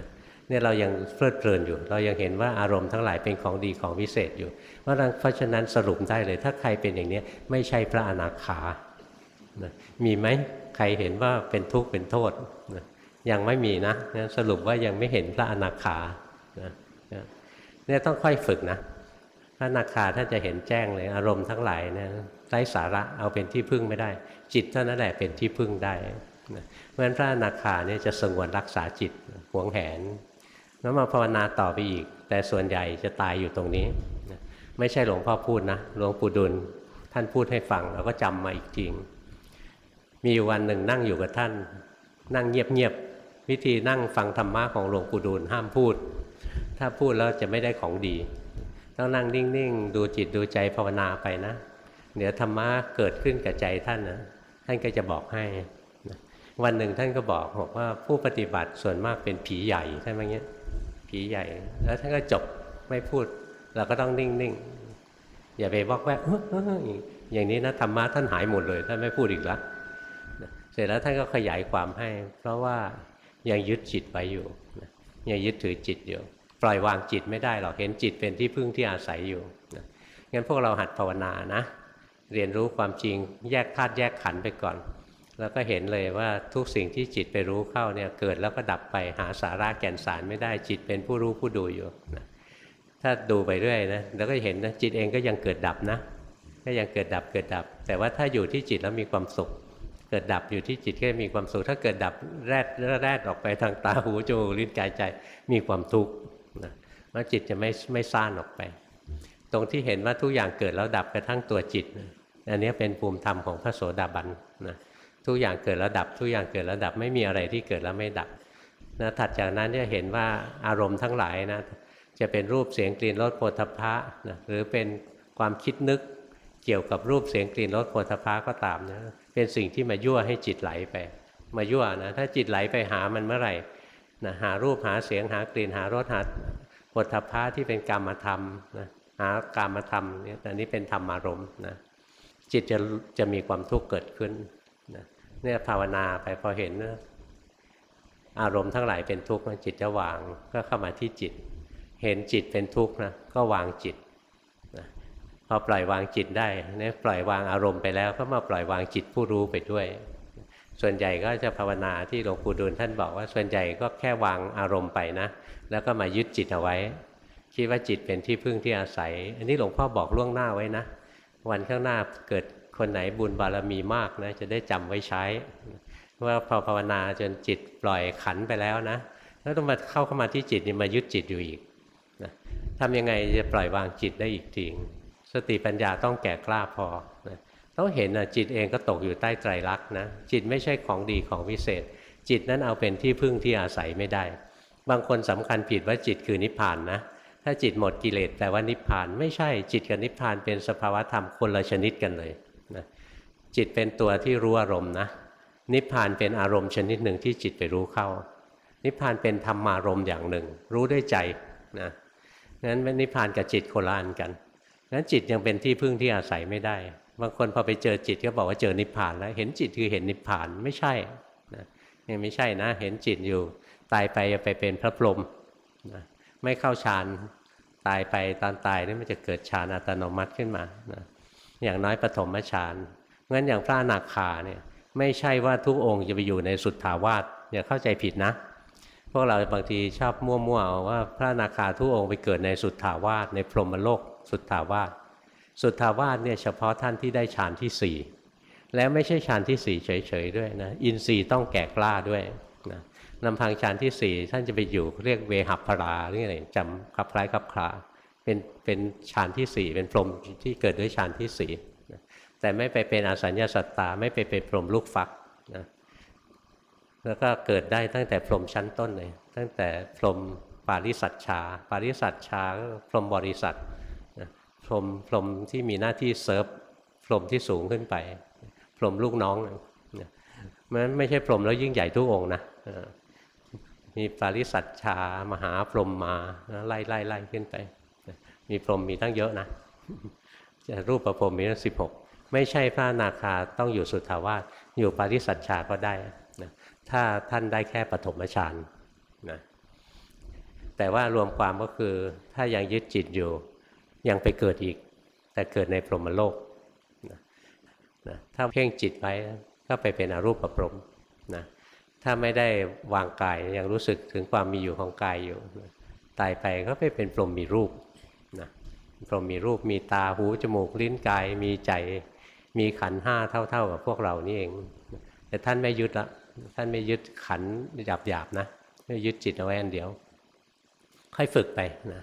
เนี่ยเรายังเพลิดเพลินอยู่ เรายังเห็นว่าอารมณ์ทั้งหลายเป็นของดีของวิเศษอยู่ เพราะฉะนั้นสรุปได้เลย ถ้าใครเป็นอย่างนี้ไม่ใช่พระอนาคามีไหมใครเห็นว่าเป็นทุกข์เป็นโทษยังไม่มีนะสรุปว่ายังไม่เห็นพระอนาคาเนี่ยต้องค่อยฝึกนะพระอนาคาถ้าจะเห็นแจ้งเลยอารมณ์ทั้งหลายเนี่ยไร้สาระเอาเป็นที่พึ่งไม่ได้ จิตเท่านั้นแหละเป็นที่พึ่งได้เพราะฉะนั้นพระอนาคาเนี่ยจะสงวนรักษาจิตหวงแหน แล้วมาภาวนาต่อไปอีก แต่ส่วนใหญ่จะตายอยู่ตรงนี้ ไม่ใช่หลวงพ่อพูดนะหลวงปู่ดุลท่านพูดให้ฟังเราก็จำมาอีกจริง มีอยู่วันหนึ่งนั่งอยู่กับท่าน นั่งเงียบๆวิธีนั่งฟังธรรมะของหลวงปู่ดูลห้ามพูด ถ้าพูดแล้วจะไม่ได้ของดี ต้องนั่งนิ่งๆ ดูจิตดูใจภาวนาไปนะเดี๋ยวธรรมะเกิดขึ้นกับใจท่านนะท่านก็จะบอกให้ วันหนึ่งท่านก็บอกบอกว่าผู้ปฏิบัติส่วนมากเป็นผีใหญ่ใช่ไหมเงี้ย ผีใหญ่ แล้วท่านก็จบไม่พูด เราก็ต้องนิ่งๆ อย่าไปบอกแวกอย่างนี้นะธรรมะท่านหายหมดเลย ท่านไม่พูดอีกแล้วเสร็จแล้วท่านก็ขยายความให้ เพราะว่ายังยึดจิตไว้อยู่ยังยึดถือจิตอยู่ ปล่อยวางจิตไม่ได้หรอกเห็นจิตเป็นที่พึ่งที่อาศัยอยู่งั้นพวกเราหัดภาวนานะ เรียนรู้ความจริงแยกธาตุแยกขันธ์ไปก่อน แล้วก็เห็นเลยว่าทุกสิ่งที่จิตไปรู้เข้าเนี่ยเกิดแล้วก็ดับไปหาสาระแก่นสารไม่ได้จิตเป็นผู้รู้ผู้ดูอยู่นะถ้าดูไปเรื่อยนะแล้วก็เห็นนะจิตเองก็ยังเกิดดับนะก็ยังเกิดดับเกิดดับ แต่ว่าถ้าอยู่ที่จิตแล้วมีความสุข เกิดดับอยู่ที่จิตก็มีความสุข ถ้าเกิดดับแรดแรดออกไปทางตาหูจมูกลิ้นกายใจมีความทุกข์นะว่าจิตจะไม่ไม่ซ่านออกไป ตรงที่เห็นว่าทุกอย่างเกิดแล้วดับกระทั่งตัวจิตอันนี้เป็นภูมิธรรมของพระโสดาบันนะ ทุกอย่างเกิดแล้วดับ ทุกอย่างเกิดแล้วดับไม่มีอะไรที่เกิดแล้วไม่ดับนะถัดจากนั้นจะเห็นว่าอารมณ์ทั้งหลายนะจะเป็นรูปเสียงกลิ่นรสโผฏฐะนะหรือเป็นความคิดนึกเกี่ยวกับรูปเสียงกลิ่นรสโผฏฐะก็ตามนะเป็นสิ่งที่มายั่วให้จิตไหลไป มายั่วนะถ้าจิตไหลไปหามันเมื่อไหร่นะหารูปหาเสียงหากลิ่นหารสหาโผฏฐะที่เป็นกรรมธรรมนะหากรรมธรรมเนี่ยอันนี้เป็นธรรมารมณ์นะจิตจะจะมีความทุกข์เกิดขึ้น เนี่ยภาวนาไปพอเห็นอารมณ์ทั้งหลายเป็นทุกข์จิตจะวางก็เข้ามาที่จิต เห็นจิตเป็นทุกข์นะก็วางจิตนะพอปล่อยวางจิตได้เนี่ยปล่อยวางอารมณ์ไปแล้ว ก็มาปล่อยวางจิตผู้รู้ไปด้วย ส่วนใหญ่ก็จะภาวนาที่หลวงปู่ดูลท่านบอกว่าส่วนใหญ่ก็แค่วางอารมณ์ไปนะ แล้วก็มายึดจิตเอาไว้ คิดว่าจิตเป็นที่พึ่งที่อาศัย อันนี้หลวงพ่อบอกล่วงหน้าไว้นะ วันข้างหน้าเกิด คนไหนบุญบารมีมากนะจะได้จำไว้ใช้ ว่าพอภาวนาจนจิตปล่อยขันไปแล้วนะ แล้วต้องมาเข้าเข้ามาที่จิตนี่มายึดจิตอยู่อีกนะทำยังไงจะปล่อยวางจิตได้อีกทีสติปัญญาต้องแก่กล้าพอนะต้องเห็นนะจิตเองก็ตกอยู่ใต้ไตรลักษณ์นะจิตไม่ใช่ของดีของวิเศษ จิตนั้นเอาเป็นที่พึ่งที่อาศัยไม่ได้ บางคนสำคัญผิดว่าจิตคือนิพพานนะถ้าจิตหมดกิเลสแปลว่านิพพาน ไม่ใช่จิตกับนิพพานเป็นสภาวธรรมคนละชนิดกันเลย จิตเป็นตัวที่รู้อารมณ์นะนิพพานเป็นอารมณ์ชนิดหนึ่งที่จิตไปรู้เข้า นิพพานเป็นธรรมารมณ์อย่างหนึ่ง รู้ด้วยใจนะงั้นนิพพานกับจิตโคละอันกันงั้นจิตยังเป็นที่พึ่งที่อาศัยไม่ได้ บางคนพอไปเจอจิตก็บอกว่าเจอนิพพานแล้วเห็นจิตคือเห็นนิพพานไม่ใช่นะยังไม่ใช่นะ เห็นจิตอยู่ ตายไปจะไปเป็นพระพรหมนะไม่เข้าฌานตายไปตอนตายนี่มันจะเกิดฌานอัตโนมัติขึ้นมานะอย่างน้อยปฐมฌาน งั้นอย่างพระอนาคาเนี่ยไม่ใช่ว่าทุกองค์จะไปอยู่ในสุทธาวาสอย่าเข้าใจผิดนะ พวกเราบางทีชอบมั่วๆว่าพระนาคาทุกองค์ไปเกิดในสุทธาวาสในพรหมโลก สุทธาวาสสุทธาวาสเนี่ยเฉพาะท่านที่ได้ฌานที่สี่แล้วไม่ใช่ฌานที่สี่เฉยๆด้วยนะอินทรีย์ต้องแก่กล้าด้วยนะลำพังฌานที่สี่ท่านจะไปอยู่เรียกเวหัพพราหรืออะไรจำคับคล้ายคับคลาเป็นเป็นฌานที่สี่เป็นพรหมที่เกิดด้วยฌานที่สี่ แต่ไม่ไปเป็นอสัญญาสัตตาไม่ไปเป็นพรหมลูกฟักนะแล้วก็เกิดได้ตั้งแต่พรหมชั้นต้นเลย ตั้งแต่พรหมปาริสัชชา ปาริสัชชาก็พรหมบริษัทพรหมพรหมที่มีหน้าที่เซิร์ฟพรหมที่สูงขึ้นไป พรหมลูกน้องมันไม่ใช่พรหมแล้วยิ่งใหญ่ทุกองนะมีปาริสัชชามหาพรหมมาไล่ไล่ไล่ขึ้นไป มีพรหมมีตั้งเยอะนะจะรูปประพรหมมีตั้งสิบหก ไม่ใช่พระนาคาต้องอยู่สุทธาวาสอยู่ปาริสัชชาก็ได้นะถ้าท่านได้แค่ปฐมฌานนะแต่ว่ารวมความก็คือถ้ายังยึดจิตอยู่ยังไปเกิดอีก แต่เกิดในพรหมโลกนะนะถ้าเพ่งจิตไว้ก็ไปเป็นอรูปประพรมนะถ้าไม่ได้วางกายยังรู้สึกถึงความมีอยู่ของกายอยู่นะตายไปก็ไปเป็นพรหมมีรูปนะพรหมมีรูปมีตาหูจมูกลิ้นกายมีใจ มีขันห้าเท่า ๆ กับพวกเรานี่เอง แต่ท่านไม่ยึดละท่านไม่ยึดขันหยาบๆนะไม่ยึดจิตเอาไว้อันเดียว ค่อยฝึกไปนะ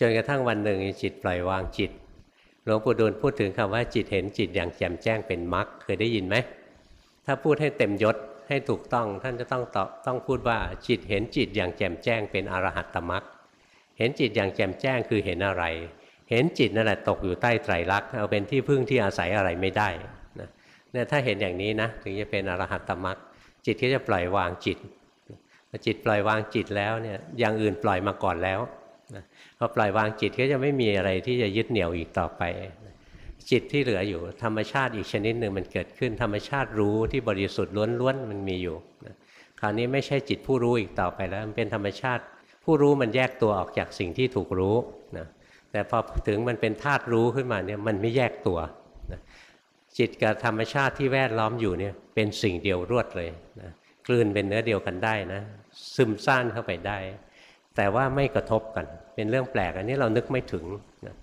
จนกระทั่งวันหนึ่งจิตปล่อยวางจิตหลวงปู่ดูลพูดถึงคำว่าจิตเห็นจิตอย่างแจ่มแจ้งเป็นมรรคเคยได้ยินไหมถ้าพูดให้เต็มยศให้ถูกต้องท่านจะต้องตอบต้องพูดว่าจิตเห็นจิตอย่างแจ่มแจ้งเป็นอรหัตตมรรคเห็นจิตอย่างแจ่มแจ้งคือเห็นอะไร เห็นจิตนั่นแหละตกอยู่ใต้ไตรลักษณ์เอาเป็นที่พึ่งที่อาศัยอะไรไม่ได้นะเนี่ยถ้าเห็นอย่างนี้นะถึงจะเป็นอรหัตตมรรคจิตก็จะปล่อยวางจิตพอจิตปล่อยวางจิตแล้วเนี่ยอย่างอื่นปล่อยมาก่อนแล้วนะพอปล่อยวางจิตก็จะไม่มีอะไรที่จะยึดเหนี่ยวอีกต่อไป จิตที่เหลืออยู่ธรรมชาติอีกชนิดหนึ่งมันเกิดขึ้นธรรมชาติรู้ที่บริสุทธิ์ล้วนๆมันมีอยู่นะคราวนี้ไม่ใช่จิตผู้รู้อีกต่อไปแล้วมันเป็นธรรมชาติ ผู้รู้มันแยกตัวออกจากสิ่งที่ถูกรู้ แต่พอถึงมันเป็นธาตุรู้ขึ้นมาเนี่ยมันไม่แยกตัวนะจิตกับธรรมชาติที่แวดล้อมอยู่เนี่ยเป็นสิ่งเดียวรวดเลยนะกลืนเป็นเนื้อเดียวกันได้นะ ซึมซ่านเข้าไปได้ แต่ว่าไม่กระทบกัน เป็นเรื่องแปลกอันนี้เรานึกไม่ถึงนะ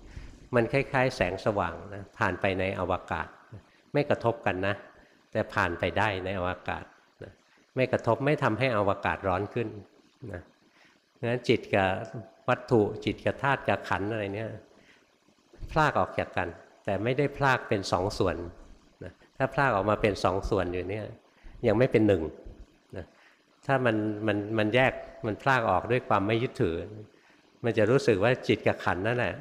มันคล้าย ๆ แสงสว่างนะผ่านไปในอวกาศ ไม่กระทบกันนะ แต่ผ่านไปได้ในอวกาศนะไม่กระทบไม่ทำให้อวกาศร้อนขึ้นนะงั้นจิตกับ วัตถุจิตกับธาตุกับขันอะไรเนี่ยพลากออกจากกัน แต่ไม่ได้พลากเป็นสองส่วนนะถ้าพลากออกมาเป็นสองส่วนอยู่เนี่ยยังไม่เป็นหนึ่งนะถ้ามันมันมันแยกมันพลากออกด้วยความไม่ยึดถือ มันจะรู้สึกว่าจิตกับขันนั่นแหละ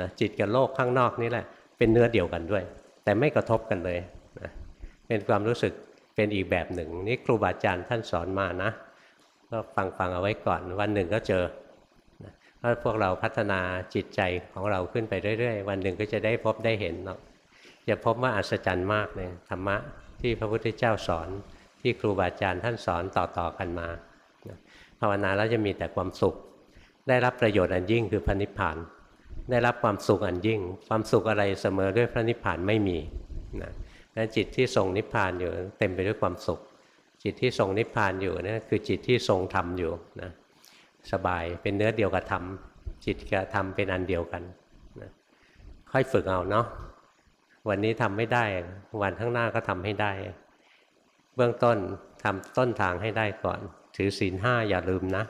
นะจิตกับโลกข้างนอกนี่แหละ เป็นเนื้อเดียวกันด้วย แต่ไม่กระทบกันเลยนะเป็นความรู้สึกเป็นอีกแบบหนึ่ง นี่ครูบาอาจารย์ท่านสอนมานะก็ฟังฟังเอาไว้ก่อนวันหนึ่งก็เจอ ถ้าพวกเราพัฒนาจิตใจของเราขึ้นไปเรื่อยๆ วันหนึ่งก็จะได้พบได้เห็นเนาะจะพบว่าอัศจรรย์มากเลยธรรมะที่พระพุทธเจ้าสอนที่ครูบาอาจารย์ท่านสอนต่อๆกันมาภาวนาแล้วจะมีแต่ความสุข ได้รับประโยชน์อันยิ่งคือพระนิพพาน ได้รับความสุขอันยิ่ง ความสุขอะไรเสมอด้วยพระนิพพานไม่มีนะนั้นจิตที่ทรงนิพพานอยู่เต็มไปด้วยความสุข จิตที่ทรงนิพพานอยู่นี่คือจิตที่ทรงธรรมอยู่นะ สบายเป็นเนื้อเดียวกับธรรมจิตกับธรรมเป็นอันเดียวกันนะค่อยฝึกเอาเนาะวันนี้ทำไม่ได้ วันข้างหน้าก็ทำให้ได้ เบื้องต้นทำต้นทางให้ได้ก่อน ถือศีลห้าอย่าลืมนะ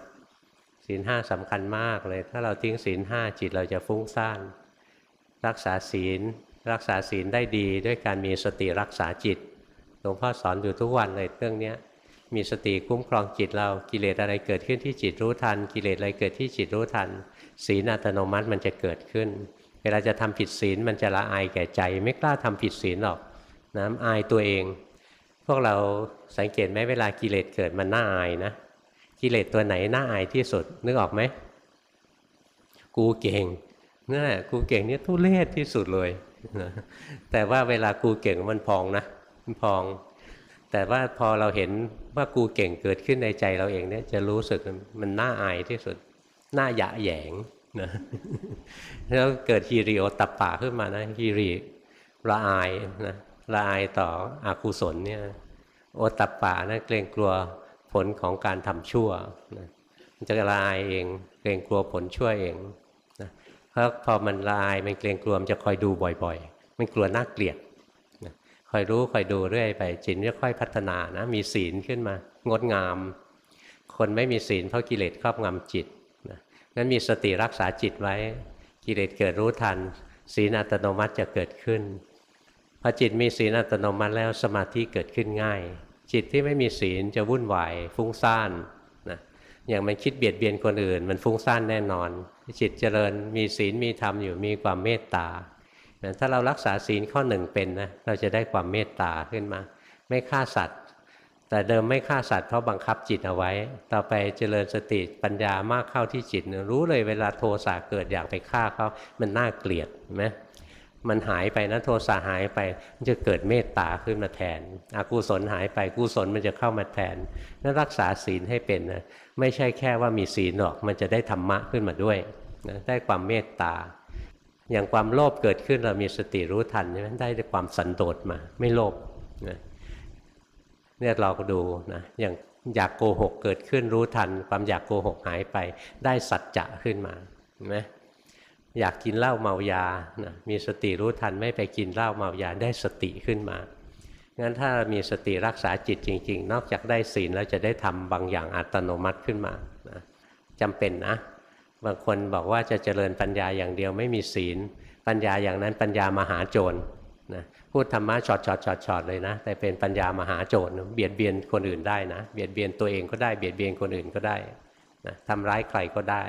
ศีลห้าสำคัญมากเลย ถ้าเราทิ้งศีลห้าจิตเราจะฟุ้งซ่านรักษาศีล รักษาศีลได้ดีด้วยการมีสติรักษาจิตหลวงพ่อสอนอยู่ทุกวันเลยเรื่องนี้ มีสติคุ้มครองจิตเรากิเลสอะไรเกิดขึ้นที่จิตรู้ทัน กิเลสอะไรเกิดที่จิตรู้ทัน ศีลอัตโนมัติมันจะเกิดขึ้น เวลาจะทำผิดศีลมันจะละอายแก่ใจ ไม่กล้าทำผิดศีลหรอกนะอายตัวเอง พวกเราสังเกตไหมเวลากิเลสเกิดมันน่าอายนะกิเลสตัวไหนน่าอายที่สุดนึกออกไหมกูเก่งนั่นแหละกูเก่งนี่ทุเรศที่สุดเลยนะแต่ว่าเวลากูเก่งมันพองนะมันพอง แต่ว่าพอเราเห็นว่ากูเก่งเกิดขึ้นในใจเราเองเนี่ยจะรู้สึกมันน่าอายที่สุดน่าหยะแหยงนะแล้วเกิดฮีริโอตับปาขึ้นมานะฮีริละอายนะละอายต่ออากุศลเนี่ยโอตับปานะเกรงกลัวผลของการทำชั่วนะมันจะละอายเอง เกรงกลัวผลชั่วเองนะเพราะพอมันละอายมันเกรงกลัวมันจะคอยดูบ่อย ๆ มันกลัวน่าเกลียด คอยรู้คอยดูเรื่อยไปจิตจะค่อยพัฒนานะ มีศีลขึ้นมา งดงาม คนไม่มีศีลเพราะกิเลสครอบงำจิตนะงั้นมีสติรักษาจิตไว้ กิเลสเกิดรู้ทัน ศีลอัตโนมัติจะเกิดขึ้นพอจิตมีศีลอัตโนมัติแล้วสมาธิเกิดขึ้นง่าย จิตที่ไม่มีศีลจะวุ่นวายฟุ้งซ่านนะอย่างมันคิดเบียดเบียนคนอื่น มันฟุ้งซ่านแน่นอน จิตเจริญมีศีลมีธรรมอยู่มีความเมตตา นะถ้าเรารักษาศีลข้อหนึ่งเป็นนะเราจะได้ความเมตตาขึ้นมา ไม่ฆ่าสัตว์ แต่เดิมไม่ฆ่าสัตว์เพราะบังคับจิตเอาไว้ ต่อไปเจริญสติปัญญามากเข้าที่จิตรู้เลยเวลาโทสะเกิดอยากไปฆ่าเขามันน่าเกลียดไหมมันหายไปนะโทสะหายไปมันจะเกิดเมตตาขึ้นมาแทนอกุศลหายไปกุศลมันจะเข้ามาแทนนั่นรักษาศีลให้เป็นนะไม่ใช่แค่ว่ามีศีลหรอกมันจะได้ธรรมะขึ้นมาด้วยนะได้ความเมตตา อย่างความโลภเกิดขึ้นเรามีสติรู้ทันใช่ไหมได้ความสันโดษมา ไม่โลภนะเนี่ยเราก็ดูนะอย่างอยากโกหกเกิดขึ้นรู้ทัน ความอยากโกหกหายไป ได้สัจจะขึ้นมาเห็นไหมอยากกินเหล้าเมายานะมีสติรู้ทันไม่ไปกินเหล้าเมายาได้สติขึ้นมา งั้นถ้ามีสติรักษาจิตจริง ๆ นอกจากได้ศีลแล้วจะได้ทำบางอย่างอัตโนมัติขึ้นมานะจำเป็นนะ บางคนบอกว่าจะเจริญปัญญาอย่างเดียวไม่มีศีล ปัญญาอย่างนั้นปัญญามหาโจรนะพูดธรรมะชอดชอดชอดชอดเลยนะ แต่เป็นปัญญามหาโจรเบียดเบียนคนอื่นได้นะ เบียดเบียนตัวเองก็ได้เบียดเบียนคนอื่นก็ได้นะทำร้ายใครก็ได้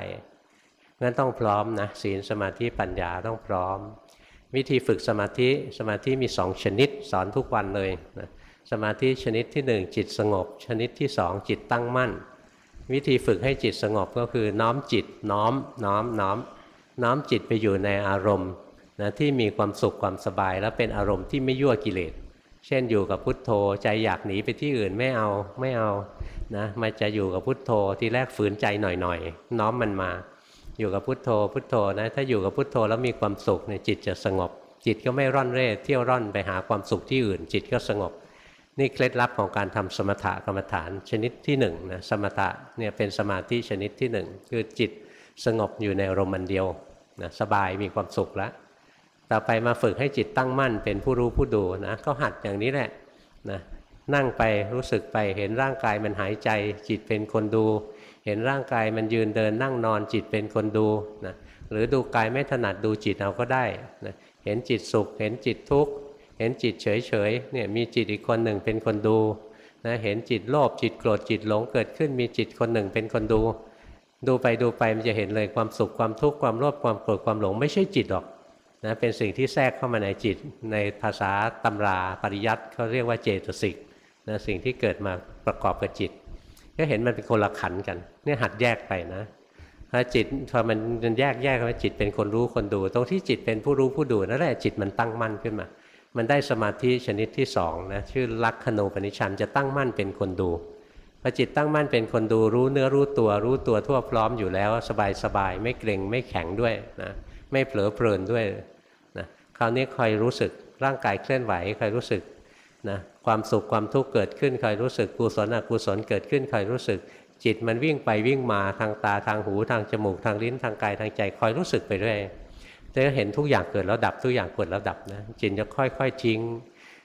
งั้นต้องพร้อมนะศีลสมาธิปัญญาต้องพร้อม วิธีฝึกสมาธิสมาธิมีสองชนิดสอนทุกวันเลยนะสมาธิชนิดที่หนึ่งจิตสงบ ชนิดที่สองจิตตั้งมั่น วิธีฝึกให้จิตสงบก็คือน้อมจิตน้อมน้อมน้อม น้อมจิตไปอยู่ในอารมณ์นะที่มีความสุขความสบาย แล้วเป็นอารมณ์ที่ไม่ยั่วกิเลส เช่นอยู่กับพุทโธใจอยากหนีไปที่อื่นไม่เอาไม่เอานะมาจะอยู่กับพุทโธที่แรกฝืนใจหน่อยๆน้อมมันมา อยู่กับพุทโธ พุทโธนะถ้าอยู่กับพุทโธแล้วมีความสุขเนี่ยจิตจะสงบ จิตก็ไม่ร่อนเร่เที่ยวร่อนไปหาความสุขที่อื่น จิตก็สงบ นี่เคล็ดลับของการทำสมถะกรรมฐานชนิดที่1นนะสมถะเนี่ยเป็นสมาธิชนิดที่ 1 คือจิตสงบอยู่ในอารมณ์เดียวนะสบายมีความสุขแล้วต่อไปมาฝึกให้จิตตั้งมั่นเป็นผู้รู้ผู้ดูนะก็หัดอย่างนี้แหละนะนั่งไปรู้สึกไปเห็นร่างกายมันหายใจ จิตเป็นคนดู เห็นร่างกายมันยืนเดินนั่งนอนจิตเป็นคนดูนะหรือดูกายไม่ถนัดดูจิตเอาก็ได้นะเห็นจิตสุข เห็นจิตทุกข์ เห็นจิตเฉยเฉยเนี่ยมีจิตอีกคนหนึ่งเป็นคนดูนะเห็นจิตโลภจิตโกรธจิตหลงเกิดขึ้นมีจิตคนหนึ่งเป็นคนดู ดูไปดูไปมันจะเห็นเลยความสุขความทุกข์ความโลภความโกรธความหลงไม่ใช่จิตหรอกนะเป็นสิ่งที่แทรกเข้ามาในจิตในภาษาตำราปริยัติเขาเรียกว่าเจตสิกนะสิ่งที่เกิดมาประกอบกับจิต ก็เห็นมันเป็นคนละขันกันเนี่ยหัดแยกไปนะถ้าจิตพอมันมันแยกแยกว่าจิตเป็นคนรู้คนดู ตรงที่จิตเป็นผู้รู้ผู้ดูนั่นแหละจิตมันตั้งมั่นขึ้นมา มันได้สมาธิชนิดที่สองนะชื่อลักขณูปนิชันจะตั้งมั่นเป็นคนดูพอจิตตั้งมั่นเป็นคนดูรู้เนื้อรู้ตัวรู้ตัวทั่วพร้อมอยู่แล้ว สบายสบายไม่เกรงไม่แข็งด้วยนะไม่เผลอเพลินด้วยนะคราวนี้คอยรู้สึกร่างกายเคลื่อนไหวคอยรู้สึกนะความสุขความทุกข์เกิดขึ้นคอยรู้สึกกุศลอกุศลเกิดขึ้นคอยรู้สึก จิตมันวิ่งไปวิ่งมาทางตาทางหูทางจมูกทางลิ้นทางกายทางใจคอยรู้สึกไปเรื่อย จะเห็นทุกอย่างเกิดแล้วดับทุกอย่างเกิดแล้วดับนะจิตจะค่อยๆทิ้ง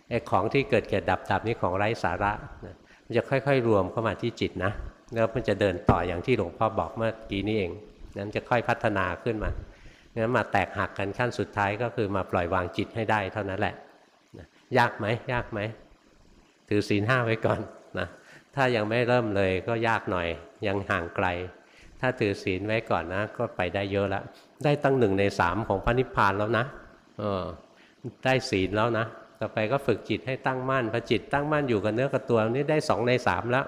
ไอ้ของที่เกิดเกิดดับดับนี่ของไร้สาระนะมันจะค่อย ๆ รวมเข้ามาที่จิตนะแล้วมันจะเดินต่ออย่างที่หลวงพ่อบอกเมื่อกี้นี้เองนั้นจะค่อยพัฒนาขึ้นมางั้นมาแตกหักกันขั้นสุดท้ายก็คือมาปล่อยวางจิตให้ได้เท่านั้นแหละยากไหมยากไหมถือศีลห้าไว้ก่อนนะถ้ายังไม่เริ่มเลยก็ยากหน่อยยังห่างไกล ถ้าถือศีลไว้ก่อนนะ ก็ไปได้เยอะแล้วได้ตั้งหนึ่งในสามของพระนิพพานแล้วนะเออได้ศีลแล้วนะ ต่อไปก็ฝึกจิตให้ตั้งมั่นพอจิตตั้งมั่นอยู่กับเนื้อกับตัวนี่ได้สองในสามแล้ว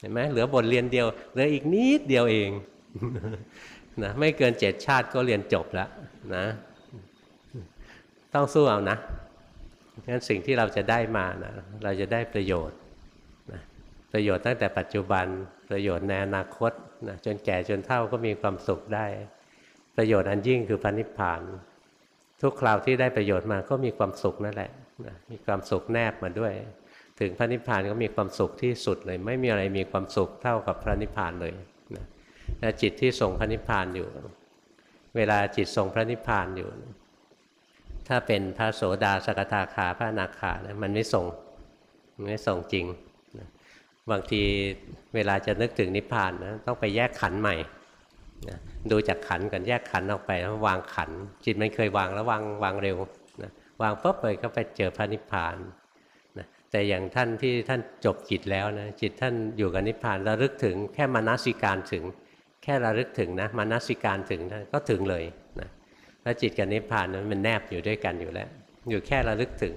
เห็นไหมเหลือบทเรียนเดียว เหลืออีกนิดเดียวเองนะไม่เกินเจ็ดชาติก็เรียนจบแล้วนะ ต้องสู้เอานะงั้นสิ่งที่เราจะได้มานะเราจะได้ประโยชน์นะประโยชน์ตั้งแต่ปัจจุบัน ประโยชน์ในอนาคตนะจนแก่จนเฒ่าก็มีความสุขได้ ประโยชน์อันยิ่งคือพันิพพาน ทุกคราวที่ได้ประโยชน์มาก็มีความสุขนั่นแหละนะมีความสุขแนบมาด้วย ถึงพระนิพพานก็มีความสุขที่สุดเลย ไม่มีอะไรมีความสุขเท่ากับพระนิพพานเลยนะและจิตที่ทรงพระนิพพานอยู่ เวลาจิตทรงพระนิพพานอยู่ ถ้าเป็นพระโสดาสกทาคาพระนาคานะมันไม่ทรงไม่ทรงจริง บางทีเวลาจะนึกถึงนิพพานนะต้องไปแยกขันใหม่นะดูจากขันกันแยกขันออกไปแล้ววางขัน จิตมันเคยวางแล้ววางวางเร็วนะวางปุ๊บเลยก็ไปเจอพระนิพพานนะแต่อย่างท่านที่ท่านจบจิตแล้วนะจิตท่านอยู่กับนิพพานระลึกถึงแค่มานาสิการถึง แค่ระลึกถึงนะมานาสิการถึงนะก็ถึงเลยนะแล้วจิตกับนิพพานนั้นมันแนบอยู่ด้วยกันอยู่แล้ว อยู่แค่ระลึกถึง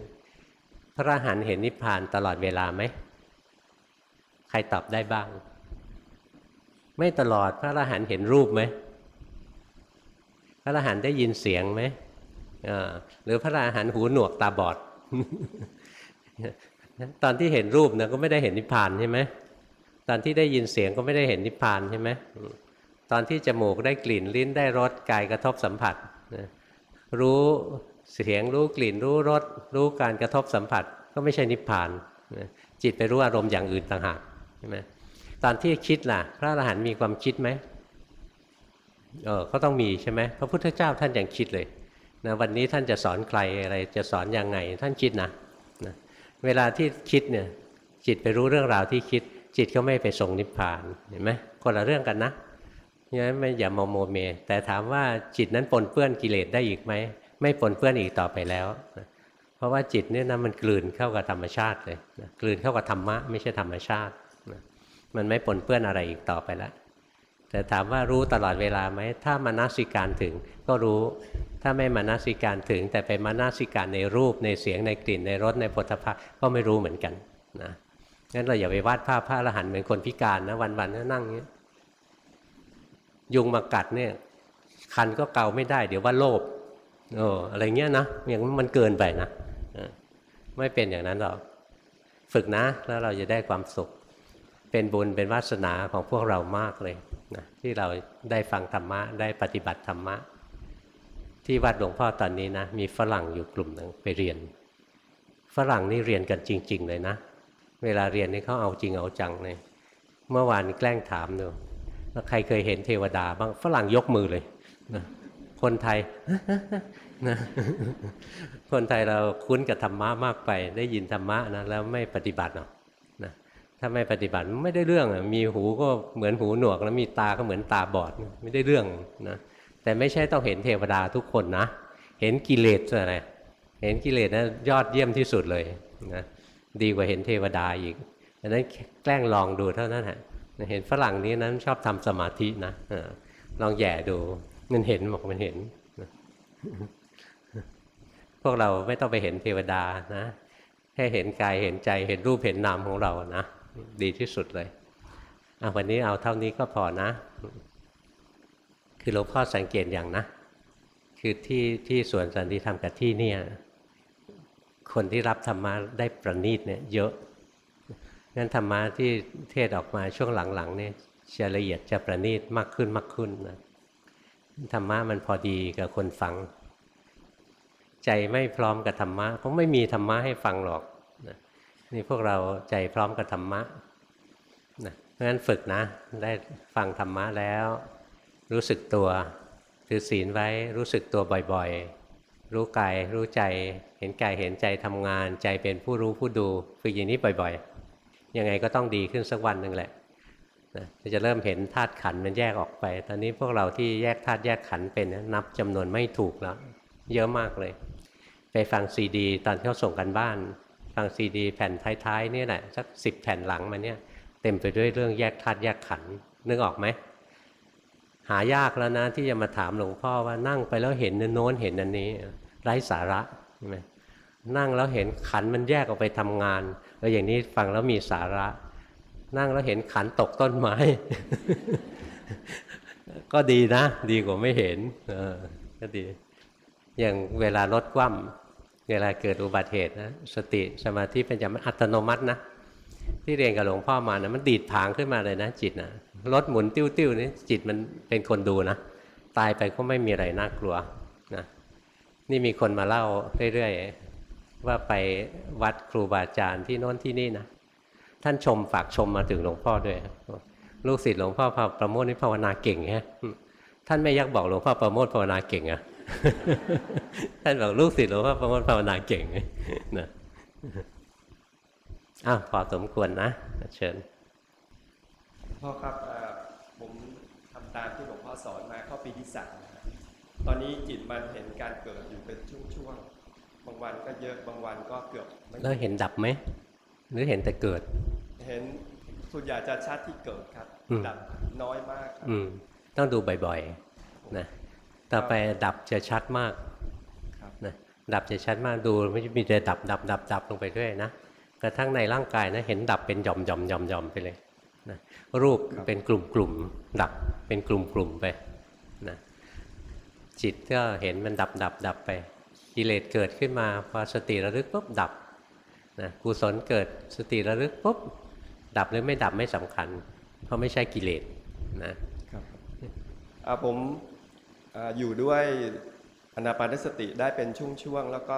พระอรหันต์เห็นนิพพานตลอดเวลาไหม ใครตอบได้บ้าง ไม่ตลอดพระอรหันต์เห็นรูปไหมพระอรหันต์ได้ยินเสียงไหมหรือพระอรหันต์หูหนวกตาบอด ตอนที่เห็นรูปนะก็ไม่ได้เห็นนิพพานใช่ไหมตอนที่ได้ยินเสียงก็ไม่ได้เห็นนิพพานใช่ไหมตอนที่จมูกได้กลิ่นลิ้นได้รสกายกระทบสัมผัสรู้เสียงรู้กลิ่นรู้รสรู้การกระทบสัมผัส ก็ไม่ใช่นิพพานจิตไปรู้อารมณ์อย่างอื่นต่างหาก ช่ไหมตอนที่คิดล่ะ พระอรหันต์มีความคิดไหมเออก็ต้องมีใช่ไหมพระพุทธเจ้าท่านยังคิดเลยนะวันนี้ท่านจะสอนใครอะไรจะสอนยังไง ท่านคิดนะนะเวลาที่คิดเนี่ยจิตไปรู้เรื่องราวที่คิด จิตก็ไม่ไปทรงนิพพานเห็นไหมคนละเรื่องกันนะงั้นไม่อย่ามโมโมเม แต่ถามว่าจิตนั้นปนเปื้อนกิเลสได้อีกไหมไม่ปนเปื้อนอีกต่อไปแล้วนะเพราะว่าจิตเนี่ยนะมันกลืนเข้ากับธรรมชาติเลยนะกลืนเข้ากับธรรมะไม่ใช่ธรรมชาติ มันไม่ปนเปื้อนอะไรอีกต่อไปแล้วแต่ถามว่ารู้ตลอดเวลาไหม ถ้ามานาสิการถึงก็รู้ ถ้าไม่มานาสิการถึง แต่ไปมานาสิการในรูปในเสียงในกลิ่นในรสในผลิตภัณฑ์ก็ไม่รู้เหมือนกันนะงั้นเราอย่าไปวาดภาพพระอรหันต์เหมือนคนพิการนะวันๆก็นั่งเงี้ยยุงมากัดเนี่ยคันก็เกาไม่ได้ เดี๋ยวว่าโลภโอ้อะไรเงี้ยนะอย่างมันเกินไปนะไม่เป็นอย่างนั้นหรอกฝึกนะแล้วเราจะได้ความสุข เป็นบุญเป็นวาสนาของพวกเรามากเลยนะที่เราได้ฟังธรรมะได้ปฏิบัติธรรมะ ที่วัดหลวงพ่อตอนนี้นะมีฝรั่งอยู่กลุ่มหนึ่งไปเรียน ฝรั่งนี่เรียนกันจริง ๆ เลยนะ เวลาเรียนนี่เขาเอาจริงเอาจังเลยเมื่อวานแกล้งถามดูแล้วใครเคยเห็นเทวดาบ้างฝรั่งยกมือเลยนะคนไทยนะคนไทยเราคุ้นกับธรรมะมากไป ได้ยินธรรมะนะแล้วไม่ปฏิบัติหรอกนะ ถ้าไม่ปฏิบัติไม่ได้เรื่องมีหูก็เหมือนหูหนวกแล้วมีตาก็เหมือนตาบอดไม่ได้เรื่องนะแต่ไม่ใช่ต้องเห็นเทวดาทุกคนนะ เห็นกิเลสอะไรเห็นกิเลสนะยอดเยี่ยมที่สุดเลยนะดีกว่าเห็นเทวดาอีกดังนั้นแกล้งลองดูเท่านั้นฮะเห็นฝรั่งนี้นั้นชอบทำสมาธินะลองแย่ดูมันเห็นบอกมันเห็น พวกเราไม่ต้องไปเห็นเทวดานะแค่เห็นกายเห็นใจเห็นรูปเห็นนามของเรานะ ดีที่สุดเลยเวันนี้เอาเท่านี้ก็พอนะ คือหลวงพ่อสังเกตอย่างนะ คือที่ที่สวนสันติธรรมกับที่เนี่ย คนที่รับธรรมะได้ประณีตเนี่ยเยอะงั้นธรรมะที่เทศออกมาช่วงหลังๆเนี่ยจะละเอียดจะประณีตมากขึ้นมากขึ้นนะธรรมะมันพอดีกับคนฟัง ใจไม่พร้อมกับธรรมะก็ไม่มีธรรมะให้ฟังหรอก นี่พวกเราใจพร้อมกับธรรมะนะราะฉะนั้นฝึกนะ ได้ฟังธรรมะแล้ว รู้สึกตัวถือศีลไว้รู้สึกตัวบ่อยๆ รู้กายรู้ใจเห็นกายเห็นใจทำงาน ใจเป็นผู้รู้ผู้ดูฝึกอย่างนี้บ่อยๆ ยังไงก็ต้องดีขึ้นสักวันหนึ่งแหละนะจะเริ่มเห็นธาตุขันมันแยกออกไป ตอนนี้พวกเราที่แยกธาตุแยกขันเป็นนับจำนวนไม่ถูกแล้ว เยอะมากเลย ไปฟังซีดี ตอนที่เขาส่งกันบ้าน ฟังซีดีแผ่นท้ายๆนี่แหละสักสิบแผ่นหลังมาเนี่ยเต็มไปด้วยเรื่องแยกธาตุแยกขันธ์นึกออกไหมหายากแล้วนะที่จะมาถามหลวงพ่อว่านั่งไปแล้วเห็นนโน้นเห็นอันนี้ ไร้สาระใช่ไหมนั่งแล้วเห็นขันมันแยกออกไปทำงานแล้วอย่างนี้ฟังแล้วมีสาระ นั่งแล้วเห็นขันตกต้นไม้ ก็ดีนะ ดีกว่าไม่เห็น เออ ก็ดี อย่างเวลารถคว่ำ เวลาเกิดอุบัติเหตุนะสติสมาธิเป็นอย่างอัตโนมัตินะที่เรียนกับหลวงพ่อมานะมันดีดผางขึ้นมาเลยนะจิตนะรถหมุนติ้วๆนี่จิตมันเป็นคนดูนะตายไปก็ไม่มีอะไรน่ากลัวนะนี่มีคนมาเล่าเรื่อยๆว่าไปวัดครูบาอาจารย์ที่โน้นที่นี่นะท่านชมฝากชมมาถึงหลวงพ่อด้วยลูกศิษย์หลวงพ่อประโมทนี่ภาวนาเก่งฮะท่านไม่ยักบอกหลวงพ่อประโมทภาวนาเก่งอะ ท่านบอกลูกศิษย์หลวงพ่อประโมทภาวนาเก่งนะอ้าวพอสมควรนะ เชิญพ่อครับเอ่อผมทำตามที่หลวงพ่อสอนมาเข้าปีที่สามนะครับตอนนี้จิตมันเห็นการเกิดอยู่เป็นช่วงๆบางวันก็เยอะบางวันก็เกือบไม่แล้วเห็นดับไหมหรือเห็นแต่เกิด เห็นส่วนใหญ่จะชัดที่เกิดครับอืมดับน้อยมากครับอืมต้องดูบ่อยๆนะ ต่อไปดับจะชัดมากครับนะดับจะชัดมากดูไม่ใช่มีแต่ดับดับดับดับลงไปด้วยนะกระทั่งในร่างกายนะเห็นดับเป็นหย่อมหย่อมหย่อมหย่อมไปเลยนะรูปเป็นกลุ่มกลุ่มดับเป็นกลุ่มกลุ่มไปนะจิตก็เห็นมันดับดับดับไปกิเลสเกิดขึ้นมาพอสติระลึกปุ๊บดับนะกุศลเกิดสติระลึกปุ๊บดับหรือไม่ดับไม่สำคัญ เพราะไม่ใช่กิเลสนะครับอ่าผม อาอยู่ด้วยอนาปานสติได้เป็นช่วงๆแล้วก็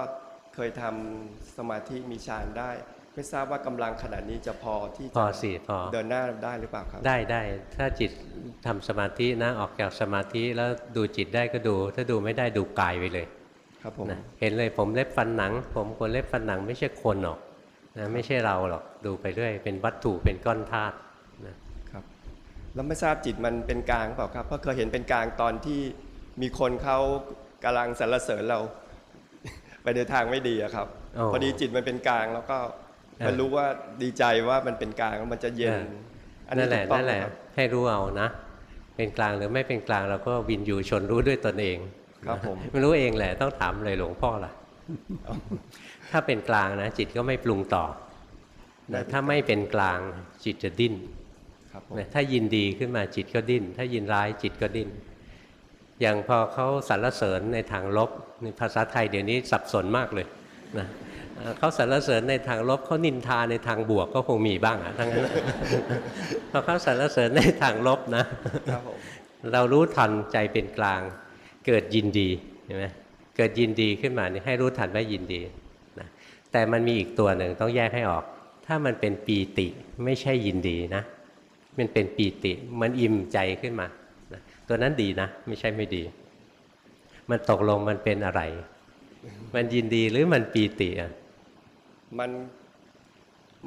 เคยทำสมาธิมีฌานได้ ไม่ทราบว่ากำลังขนาดนี้จะพอที่พจะอสิพอเดินหน้าได้หรือเปล่าครับ ได้ได้ถ้าจิตทำสมาธินะออกจากสมาธิแล้วดูจิตได้ก็ดู ถ้าดูไม่ได้ดูกายไปเลย ครับผมนะเห็นเลยผมเล็บฟันหนัง ผมคนเล็บฟันหนังไม่ใช่คนหรอกนะไม่ใช่เราหรอกดูไปเรื่อยเป็นวัตถุเป็นก้อนธาตุนะครับแล้วไม่ทราบจิตมันเป็นกลางเปล่าครับเพราะเคยเห็นเป็นกลางตอนที่ มีคนเขากำลังสรรเสริญเรา ไปในทางไม่ดีอะครับ พอดีจิตมันเป็นกลางแล้วก็มันรู้ว่าดีใจว่ามันเป็นกลางแล้วมันจะเย็นนั่นแหละถูกต้องนั่นแหละครับให้รู้เอานะ เป็นกลางหรือไม่เป็นกลางเราก็วินยูชนรู้ด้วยตนเอง ครับผมไม่รู้เองแหละต้องถามเลยหลวงพ่อล่ะ ถ้าเป็นกลางนะจิตก็ไม่ปรุงต่อแต่ถ้าไม่เป็นกลางจิตจะดิ้นครับผมนะถ้ายินดีขึ้นมาจิตก็ดิ้น ถ้ายินร้ายจิตก็ดิ้น อย่างพอเขาสรรเสริญในทางลบในภาษาไทยเดี๋ยวนี้สับสนมากเลยนะเอ่อเขาสรรเสริญในทางลบเขานินทาในทางบวกก็คงมีบ้างอะทั้งนั้นพอเขาสรรเสริญในทางลบนะครับผมเรารู้ทันใจเป็นกลาง เกิดยินดีเห็นไหมเกิดยินดีขึ้นมาเนี่ยให้รู้ทันว่ายินดีนะแต่มันมีอีกตัวหนึ่งต้องแยกให้ออก ถ้ามันเป็นปีติไม่ใช่ยินดีนะ มันเป็นปีติ มันอิ่มใจขึ้นมานะ ตัวนั้นดีนะ ไม่ใช่ไม่ดี มันตกลงมันเป็นอะไร มันยินดีหรือมันปีติอะมัน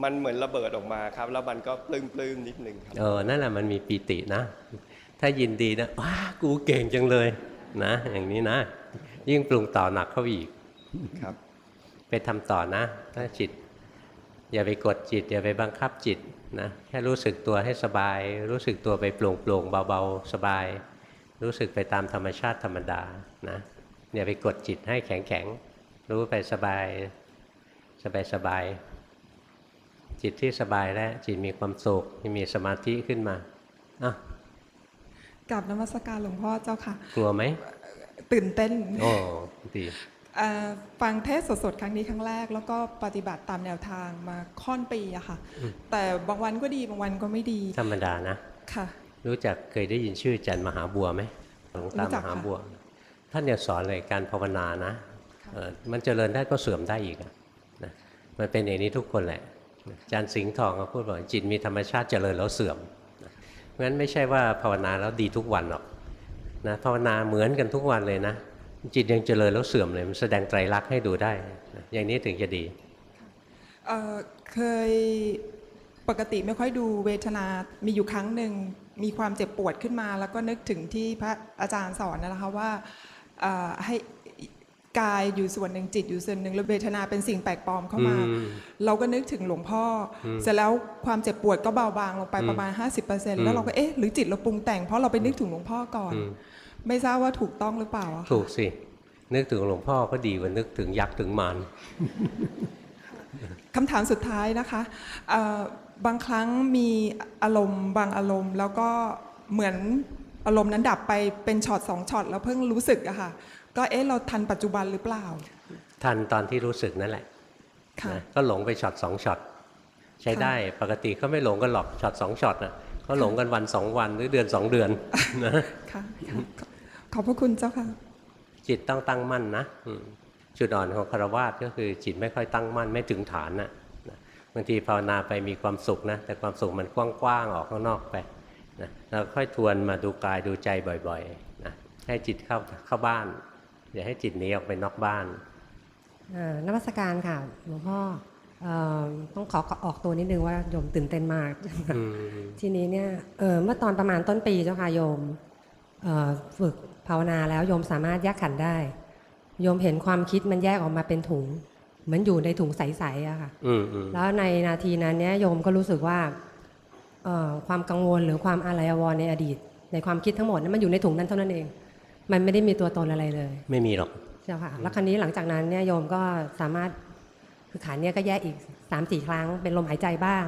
มันเหมือนระเบิดออกมาครับ แล้วมันก็ปลื้มปลื้มๆนิดนึงครับเออนั่นแหละมันมีปีตินะ ถ้ายินดีนะว้ากูเก่งจังเลย นะ อย่างนี้นะ ยิ่งปรุงต่อหนักเข้าไปอีกครับ ไปทำต่อนะ ถ้าจิต อย่าไปกดจิต อย่าไปบังคับจิต นะแค่รู้สึกตัวให้สบาย รู้สึกตัวไปโปร่งโปร่งๆเบาๆ สบาย รู้สึกไปตามธรรมชาติธรรมดานะอย่าไปกดจิตให้แข็งแข็งๆรู้ไปสบายสบายสบายๆจิตที่สบายแล้วจิตมีความสุขมีสมาธิขึ้นมาอะกับนมัสการหลวงพ่อเจ้าค่ะ กลัวไหมตื่นเต้นโอ้ดีเอ่อ ฟังเทศสดๆ ครั้งนี้ครั้งแรก แล้วก็ปฏิบัติตามแนวทางมาค่อนปีอะค่ะ แต่บางวันก็ดีบางวันก็ไม่ดี ธรรมดานะค่ะ รู้จักเคยได้ยินชื่ออาจารย์มหาบัวไหมหลวงตารู้จัมกหาค่ะบัว ท่านเนี่ยสอนเลยการภาวนานะค่ะเอ่อมันเจริญได้ก็เสื่อมได้อีกอะนะมันเป็นอย่างนี้ทุกคนแหละอาจารย์สิงห์ทองก็พูดบอกจิตมีธรรมชาติเจริญแล้วเสื่อมเพราะฉะนั้นไม่ใช่ว่าภาวนาแล้วดีทุกวันหรอกนะภาวนาเหมือนกันทุกวันเลยนะ จิตยังเจริญแล้วเสื่อมเลยมันแสดงไตรลักษณ์ให้ดูได้นะอย่างนี้ถึงจะดีเอ่อเคยปกติไม่ค่อยดูเวทนา มีอยู่ครั้งหนึ่งมีความเจ็บปวดขึ้นมา แล้วก็นึกถึงที่พระอาจารย์สอนนะคะว่าเอ่อให้กายอยู่ส่วนหนึ่งจิตอยู่ส่วนหนึ่งแล้วเวทนาเป็นสิ่งแปลกปลอมเข้ามาอืมเราก็นึกถึงหลวงพ่ออมเสร็จแล้วความเจ็บปวดก็เบาบางลงไปอืมประมาณ 50%อืมแล้วเราก็เอ๊ะหรือจิตเราปรุงแต่งเพราะเราไปนึกถึงหลวงพ่อก่อนอืม ไม่ทราบว่าถูกต้องหรือเปล่าอะค่ะถูกสิ นึกถึงหลวงพ่อก็ดีกว่านึกถึงยักษ์ถึงมารคำถามสุดท้ายนะคะเอ่อบางครั้งมีอารมณ์บางอารมณ์ แล้วก็เหมือนอารมณ์นั้นดับไปเป็นช็อตสองช็อตแล้วเพิ่งรู้สึกอะค่ะ ก็เอ๊ะเราทันปัจจุบันหรือเปล่า ทันตอนที่รู้สึกนั่นแหละค่ะนะก็หลงไปช็อตสองช็อตใช้ได้ปกติเขาไม่หลงกันหรอกช็อตสองช็อตอะเขาหลงกันวันสองวันหรือเดือนสองเดือนนะค่ะค่ะ ขอขอบพระคุณเจ้าค่ะ จิตต้องตั้งมั่นนะอืมจุดอ่อนของคารวาสก็คือจิตไม่ค่อยตั้งมั่นไม่ถึงฐานน่ะนะบางทีภาวนาไปมีความสุขนะ แต่ความสุขมันกว้างๆออกข้างนอกไปนะเราค่อยทวนมาดูกายดูใจบ่อยๆนะให้จิตเข้าเข้าบ้านอย่าให้จิตหนีออกไปนอกบ้านอ่านมัสการค่ะหลวงพ่อเอ่อต้องขอออกตัวนิดนึงว่าโยมตื่นเต้นมากอืมทีนี้เนี่ยเอ่อเมื่อตอนประมาณต้นปีเจ้าค่ะโยมเอ่อฝึก ภาวนาแล้วโยมสามารถแยกขันธ์ได้โยมเห็นความคิดมันแยกออกมาเป็นถุง เหมือนอยู่ในถุงใสๆอะค่ะอืมอืมแล้วในนาทีนั้นเนี่ยโยมก็รู้สึกว่าเอ่อความกังวลหรือความอาลัยอาวรณ์ในอดีต ในความคิดทั้งหมดนั้นมันอยู่ในถุงนั้นเท่านั้นเอง มันไม่ได้มีตัวตนอะไรเลย ไม่มีหรอกเจ้าค่ะแล้วครั้นี้หลังจากนั้นเนี่ยโยมก็สามารถคือขันเนี่ยก็แยกอีก3ามสี่ครั้ง เป็นลมหายใจบ้าง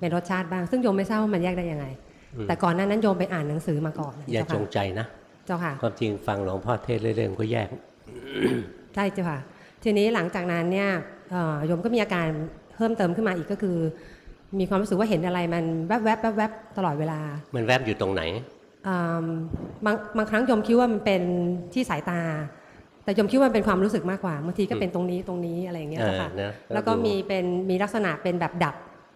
เป็นรสชาติบ้าง ซึ่งโยมไม่ทราบว่ามันแยกได้ยังไงอืมแต่ก่อนหน้านั้นโยมไปอ่านหนังสือมาก่อนอย่าเจ้าจค่ะงใจนะเจ้าค่ะความจริงฟังหลวงพ่อเทศเรื่อยๆมันก็แยกใช่เจ้าค่ะ ทีนี้หลังจากนั้นเนี่ยเอ่อโยมก็มีอาการเพิ่มเติมขึ้นมาอีกก็คือ มีความรู้สึกว่าเห็นอะไรมันแวบๆแวบแวบๆตลอดเวลา มันแวบอยู่ตรงไหนอืมบางบางครั้งโยมคิดว่ามันเป็นที่สายตา แต่โยมคิดว่ามันเป็นความรู้สึกมากกว่าบางทีก็เป็นตรงนี้ตรงนี้อะไรอย่างเงี้ยเออเจ้าค่ะนะแล้วก็ดูมีเป็นมีลักษณะเป็นแบบดับ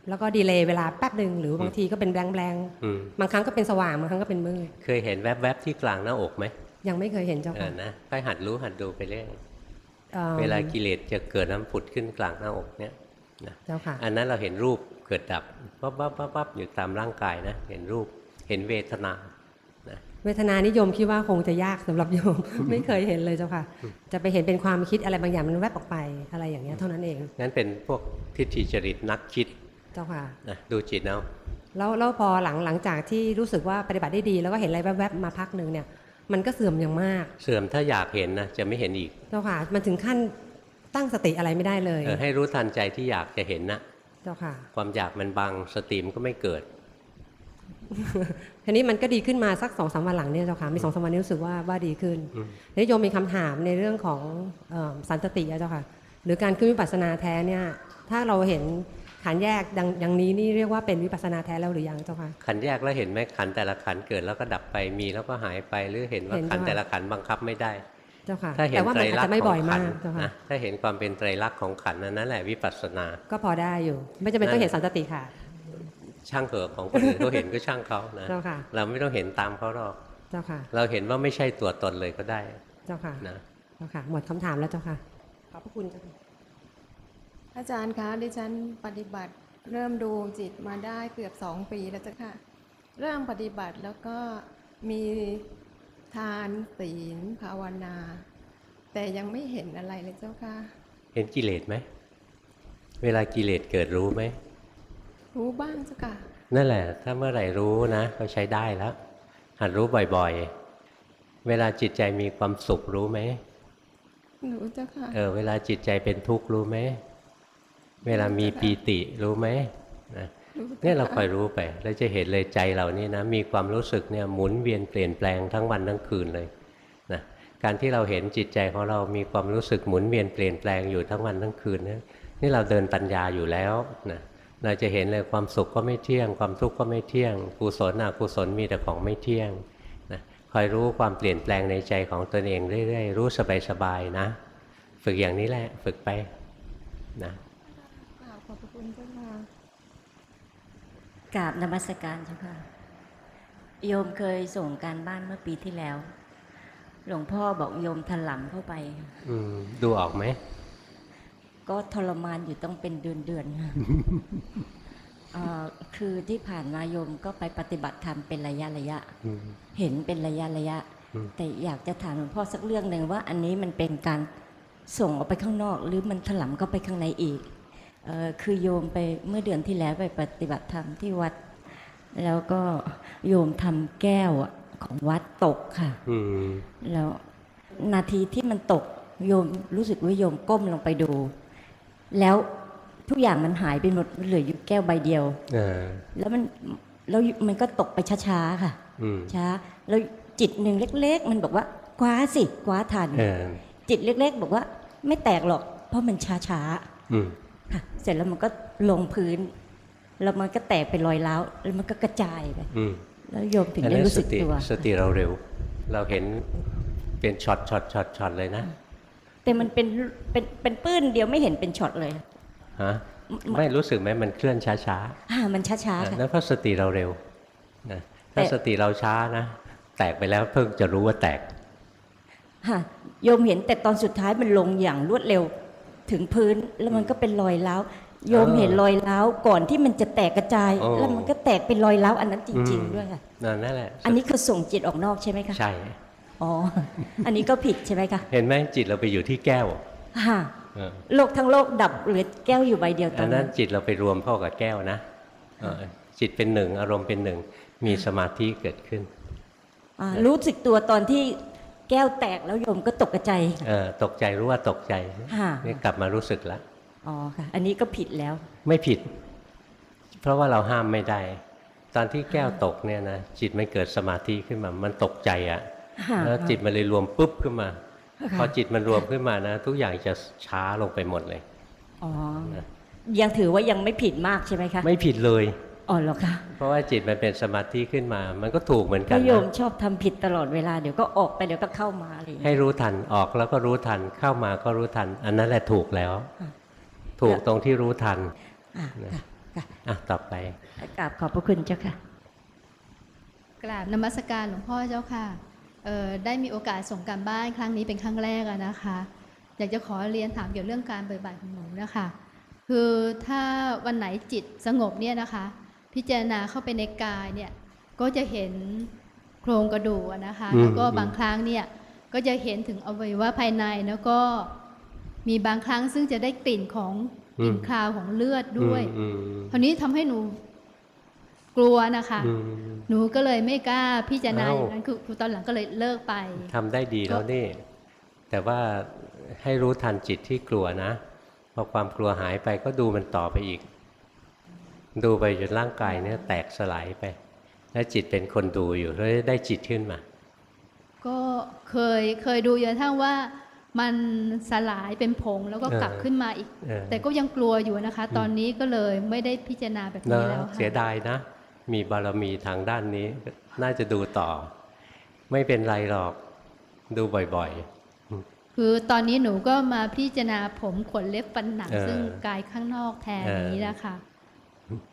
แล้วก็ดีเลย์เวลาแป๊บหนึ่งหรือบางทีก็เป็นแบงแบงอืมบางครั้งก็เป็นสว่างบางครั้งก็เป็นมืดเคยเห็นแวบๆที่กลางหน้าอกไหมยังไม่เคยเห็นเจ้าเอค่ะอนะค่อยหัดรู้หัดดูไปเรื่อยอ่อเวลากิเลสจะเกิดน้ำผุดขึ้นกลางหน้าอกเนี่ยนะเจ้าค่ะอันนั้นเราเห็นรูปเกิดดับปั๊บปั๊บปั๊บปั๊บอยู่ตามร่างกายนะเห็นรูปเห็นเวทนานะเวทนานิยมคิดว่าคงจะยากสำหรับโยมไม่เคยเห็นเลยเจ้าค่ะ จะไปเห็นเป็นความคิดอะไรบางอย่างมันแวบออกไปอะไรอย่างเงี้ยเท่านั้นเองงั้นเป็นพวกทิฏฐิจริตนักคิด เจ้าค่ะนะดูจิตเอาแล้วแล้วพอหลังหลังจากที่รู้สึกว่าปฏิบัติได้ดี แล้วก็เห็นอะไรแวบๆมาพักหนึ่งเนี่ย มันก็เสื่อมอย่างมาก เสื่อมถ้าอยากเห็นนะจะไม่เห็นอีกเจ้าค่ะ มันถึงขั้นตั้งสติอะไรไม่ได้เลยเออให้รู้ทันใจที่อยากจะเห็นนะเจ้าค่ะ ความอยากมันบังสติมนก็ไม่เกิดทีนี้มันก็ดีขึ้นมาสักสองสามวันหลังเนี่ยเจ้าค่ะมีสองสามวันนี้รู้สึกว่าว่าดีขึ้นอืมทีนี้โยมมีคำถามในเรื่องของเออสันตติอะเจ้าค่ะ หรือการขึ้นวิปัสสนาแท้เนี่ย ถ้าเราเห็น ขันธ์แยกดังอย่างนี้นี่เรียกว่าเป็นวิปัสสนาแท้แล้วหรือยังเจ้าค่ะขันแยกแล้วเห็นไหมขันแต่ละขันเกิดแล้วก็ดับไปมีแล้วก็หายไปหรือเห็นว่าเห็นขันด้วยแต่ละขันบังคับไม่ได้เจ้าค่ะถ้าเห็นแต่ว่าไตรมันอาจลักษจะณ์ไม่ขบ่ออยงขัมานกเจ้าค่ะนะถ้าเห็นความเป็นไตรลักษณ์ของขันนั้นนั่นแหละวิปัสสนา ก็พอได้อยู่ ไม่จำเป็นต้องเห็นสันตติค่ะ ช่างเถอะของคนอื่นเขาเห็นก็ช่างเขานะเจ้าค่ะเราไม่ต้องเห็นตามเขาหรอกเจ้าค่ะ เราเห็นว่าไม่ใช่ตัวตนเลยก็ได้ เจ้าค่ะนะเจ้าค่ะ หมดคำถามแล้วเจ้าค่ะขอบพระคุณเจ้าค่ะ อาจารย์คะดิฉันปฏิบัติเริ่มดูจิตมาได้เกือบสองปีแล้วจ้ะค่ะ เริ่มปฏิบัติแล้วก็มีทานศีลภาวนา แต่ยังไม่เห็นอะไรเลยเจ้าค่ะ เห็นกิเลสไหม เวลากิเลสเกิดรู้ไหม รู้บ้างเจ้าค่ะ นั่นแหละ ถ้าเมื่อไหร่รู้นะก็ใช้ได้แล้ว หัดรู้บ่อยๆ เวลาจิตใจมีความสุขรู้ไหมหนูเจ้าค่ะ เออเวลาจิตใจเป็นทุกข์รู้ไหม เวลามีปีติรู้ไหมนะเนี่ยเราคอยรู้ไป แล้วจะเห็นเลยใจเรานี่นะมีความรู้สึกเนี่ยหมุนเวียนเปลี่ยนแปลงทั้งวันทั้งคืนเลยนะการที่เราเห็นจิตใจของเรามีความรู้สึกหมุนเวียนเปลี่ยนแปลงอยู่ทั้งวันทั้งคืนนี่นี่เราเดินปัญญาอยู่แล้วนะเราจะเห็นเลยความสุขก็ไม่เที่ยง ความทุกข์ก็ไม่เที่ยงกุศลอกุศลมีแต่ของไม่เที่ยงนะคอยรู้ความเปลี่ยนแปลงในใจของตนเองเรื่อยๆรู้สบายๆนะ ฝึกอย่างนี้แหละฝึกไปนะ กราบขอบพระคุณเจ้าค่ะ กราบนมัสการเจ้าค่ะ โยมเคยส่งการบ้านเมื่อปีที่แล้ว หลวงพ่อบอกโยมถลำเข้าไป อืมดูออกไหม ก็ทรมานอยู่ต้องเป็นเดือนๆค่ะเอ่อคือที่ผ่านมาโยมก็ไปปฏิบัติธรรมเป็นระยะระยะอืมเห็นเป็นระยะระยะอืมแต่อยากจะถามหลวงพ่อสักเรื่องหนึ่งว่า อันนี้มันเป็นการส่งออกไปข้างนอก หรือมันถลำเข้าไปข้างในอีกเออ คือโยมไปเมื่อเดือนที่แล้วไปปฏิบัติธรรมที่วัด แล้วก็โยมทำแก้วอะของวัดตกค่ะอืมแล้วนาทีที่มันตกโยมรู้สึกว่าโยมก้มลงไปดู แล้วทุกอย่างมันหายไปหมดเหลืออยู่แก้วใบเดียวเออแล้วมันแล้วมันก็ตกไปช้าๆค่ะอืมช้าแล้วจิตหนึ่งเล็ก ๆ มันบอกว่าคว้าสิคว้าทันเออจิตเล็ก ๆ บอกว่า ไม่แตกหรอก เพราะมันช้าอืมๆค่ะ เสร็จแล้วมันก็ลงพื้น แล้วมันก็แตกเป็นรอยร้าวแล้วมันก็กระจายไปอืมแล้วโยมถึงอันได้นั้นรู้สสึกติตัวสติเราเร็ว เราเห็นเป็นช็อตช็อตช็อตช็อตเลยนะ แต่มันเป็นเป็นเป็นปื้นเดียวไม่เห็นเป็นช็อตเลยฮะไม่รู้สึกไหมมันเคลื่อนช้าช้าอ่ามันช้าๆๆค่ะนั่นเพราะสติเราเร็วนะถ้าแต่สติเราช้านะ แตกไปแล้วเพิ่งจะรู้ว่าแตกค่ะโยมเห็นแต่ตอนสุดท้ายมันลงอย่างรวดเร็ว ถึงพื้นแล้วมันก็เป็นรอยร้าวโยมเห็นรอยร้าวก่อนที่มันจะแตกกระจายโอ้แล้วมันก็แตกเป็นรอยร้าวอันนั้นจริงอืมๆด้วยค่ะนั่นแหละ อันนี้คือส่งจิตออกนอกใช่ไหมคะใช่อ๋ออันนี้ก็ผิดใช่ไหมคะเห็นไหมจิตเราไปอยู่ที่แก้วค่ะเออโลกทั้งโลกดับเหลือแก้วอยู่ใบเดียวตออันนนั้นั้นนจิตเราไปรวมเข้ากับแก้วนะเออจิตเป็นหนึ่งอารมณ์เป็นหนึ่งมีสมาธิเกิดขึ้นอ่ารู้สึกตัวตอนที่ แก้วแตกแล้วโยมก็ตกกระจายเออตกใจรู้ว่าตกใจค่ะนี่กลับมารู้สึกแล้วอ๋อค่ะอันนี้ก็ผิดแล้ว ไม่ผิด เพราะว่าเราห้ามไม่ได้ ตอนที่แก้วตกเนี่ยนะจิตมันเกิดสมาธิขึ้นมา มันตกใจอะค่ะแล้วจิตมันเลยรวมปุ๊บขึ้นมาค่ะพอจิตมันรวมขึ้นมานะ ทุกอย่างจะช้าลงไปหมดเลยอ๋อยังถือว่ายังไม่ผิดมากใช่ไหมคะ ไม่ผิดเลย อ๋อเหรอคะเพราะว่าจิตมันเป็นสมาธิขึ้นมา มันก็ถูกเหมือนเพกันราะโยมนะชอบทำผิดตลอดเวลาเดี๋ยวก็ออกไปเดี๋ยวก็เข้ามาอะไรอย่างให้เงี้ยรู้ทันออกแล้วก็รู้ทันเข้ามาก็รู้ทัน อันนั้นแหละถูกแล้วค่ะถูกตรงที่รู้ทันอะค่ะค่ะอะต่อไปกราบขอบพระคุณเจ้าค่ะ กราบนมัสการหลวงพ่อเจ้าค่ะเอ่อได้มีโอกาสส่งการบ้านครั้งนี้เป็นครั้งแรกอะนะคะ อยากจะขอเรียนถามเกี่ยวเรื่องการปฏิบัติของหนูนะคะ คือถ้าวันไหนจิตสงบเนี่ยนะคะ พิจารณาเข้าไปในกายเนี่ยก็จะเห็นโครงกระดูกอะนะคะอืมแล้วก็อืมบางครั้งเนี่ยก็จะเห็นถึงอวัยวะภายในแล้วก็มีบางครั้งซึ่งจะได้กลิ่นของกลิ่นคราวของเลือดด้วยอืมอืมคราวนี้ทำให้หนูกลัวนะคะอืมหนูก็เลยไม่กล้าพิจารณาเอ้าอย่างนั้นคือคือตอนหลังก็เลยเลิกไปทำได้ดีแล้วนี่ แต่ว่าให้รู้ทันจิตที่กลัวนะพอความกลัวหายไปก็ดูมันต่อไปอีก ดูไปจนร่างกายเนี่ยแตกสลายไป แล้วจิตเป็นคนดูอยู่แล้วได้จิตขึ้นมา ก็เคยเคยดูจนกระทั่งว่ามันสลายเป็นผงแล้วก็กลับเออขึ้นมาอีกเออแต่ก็ยังกลัวอยู่นะคะ ตอนนี้ก็เลยไม่ได้พิจารณาแบบเนนี้อะแล้วค่ะเสียดายนะ มีบารมีทางด้านนี้ น่าจะดูต่อ ไม่เป็นไรหรอกดูบ่อยคือตอนนี้หนูก็มาพิจารณาผมขนเล็บฟันหนังเออซึ่งกายข้างนอกแทนเออนี้นะคะๆ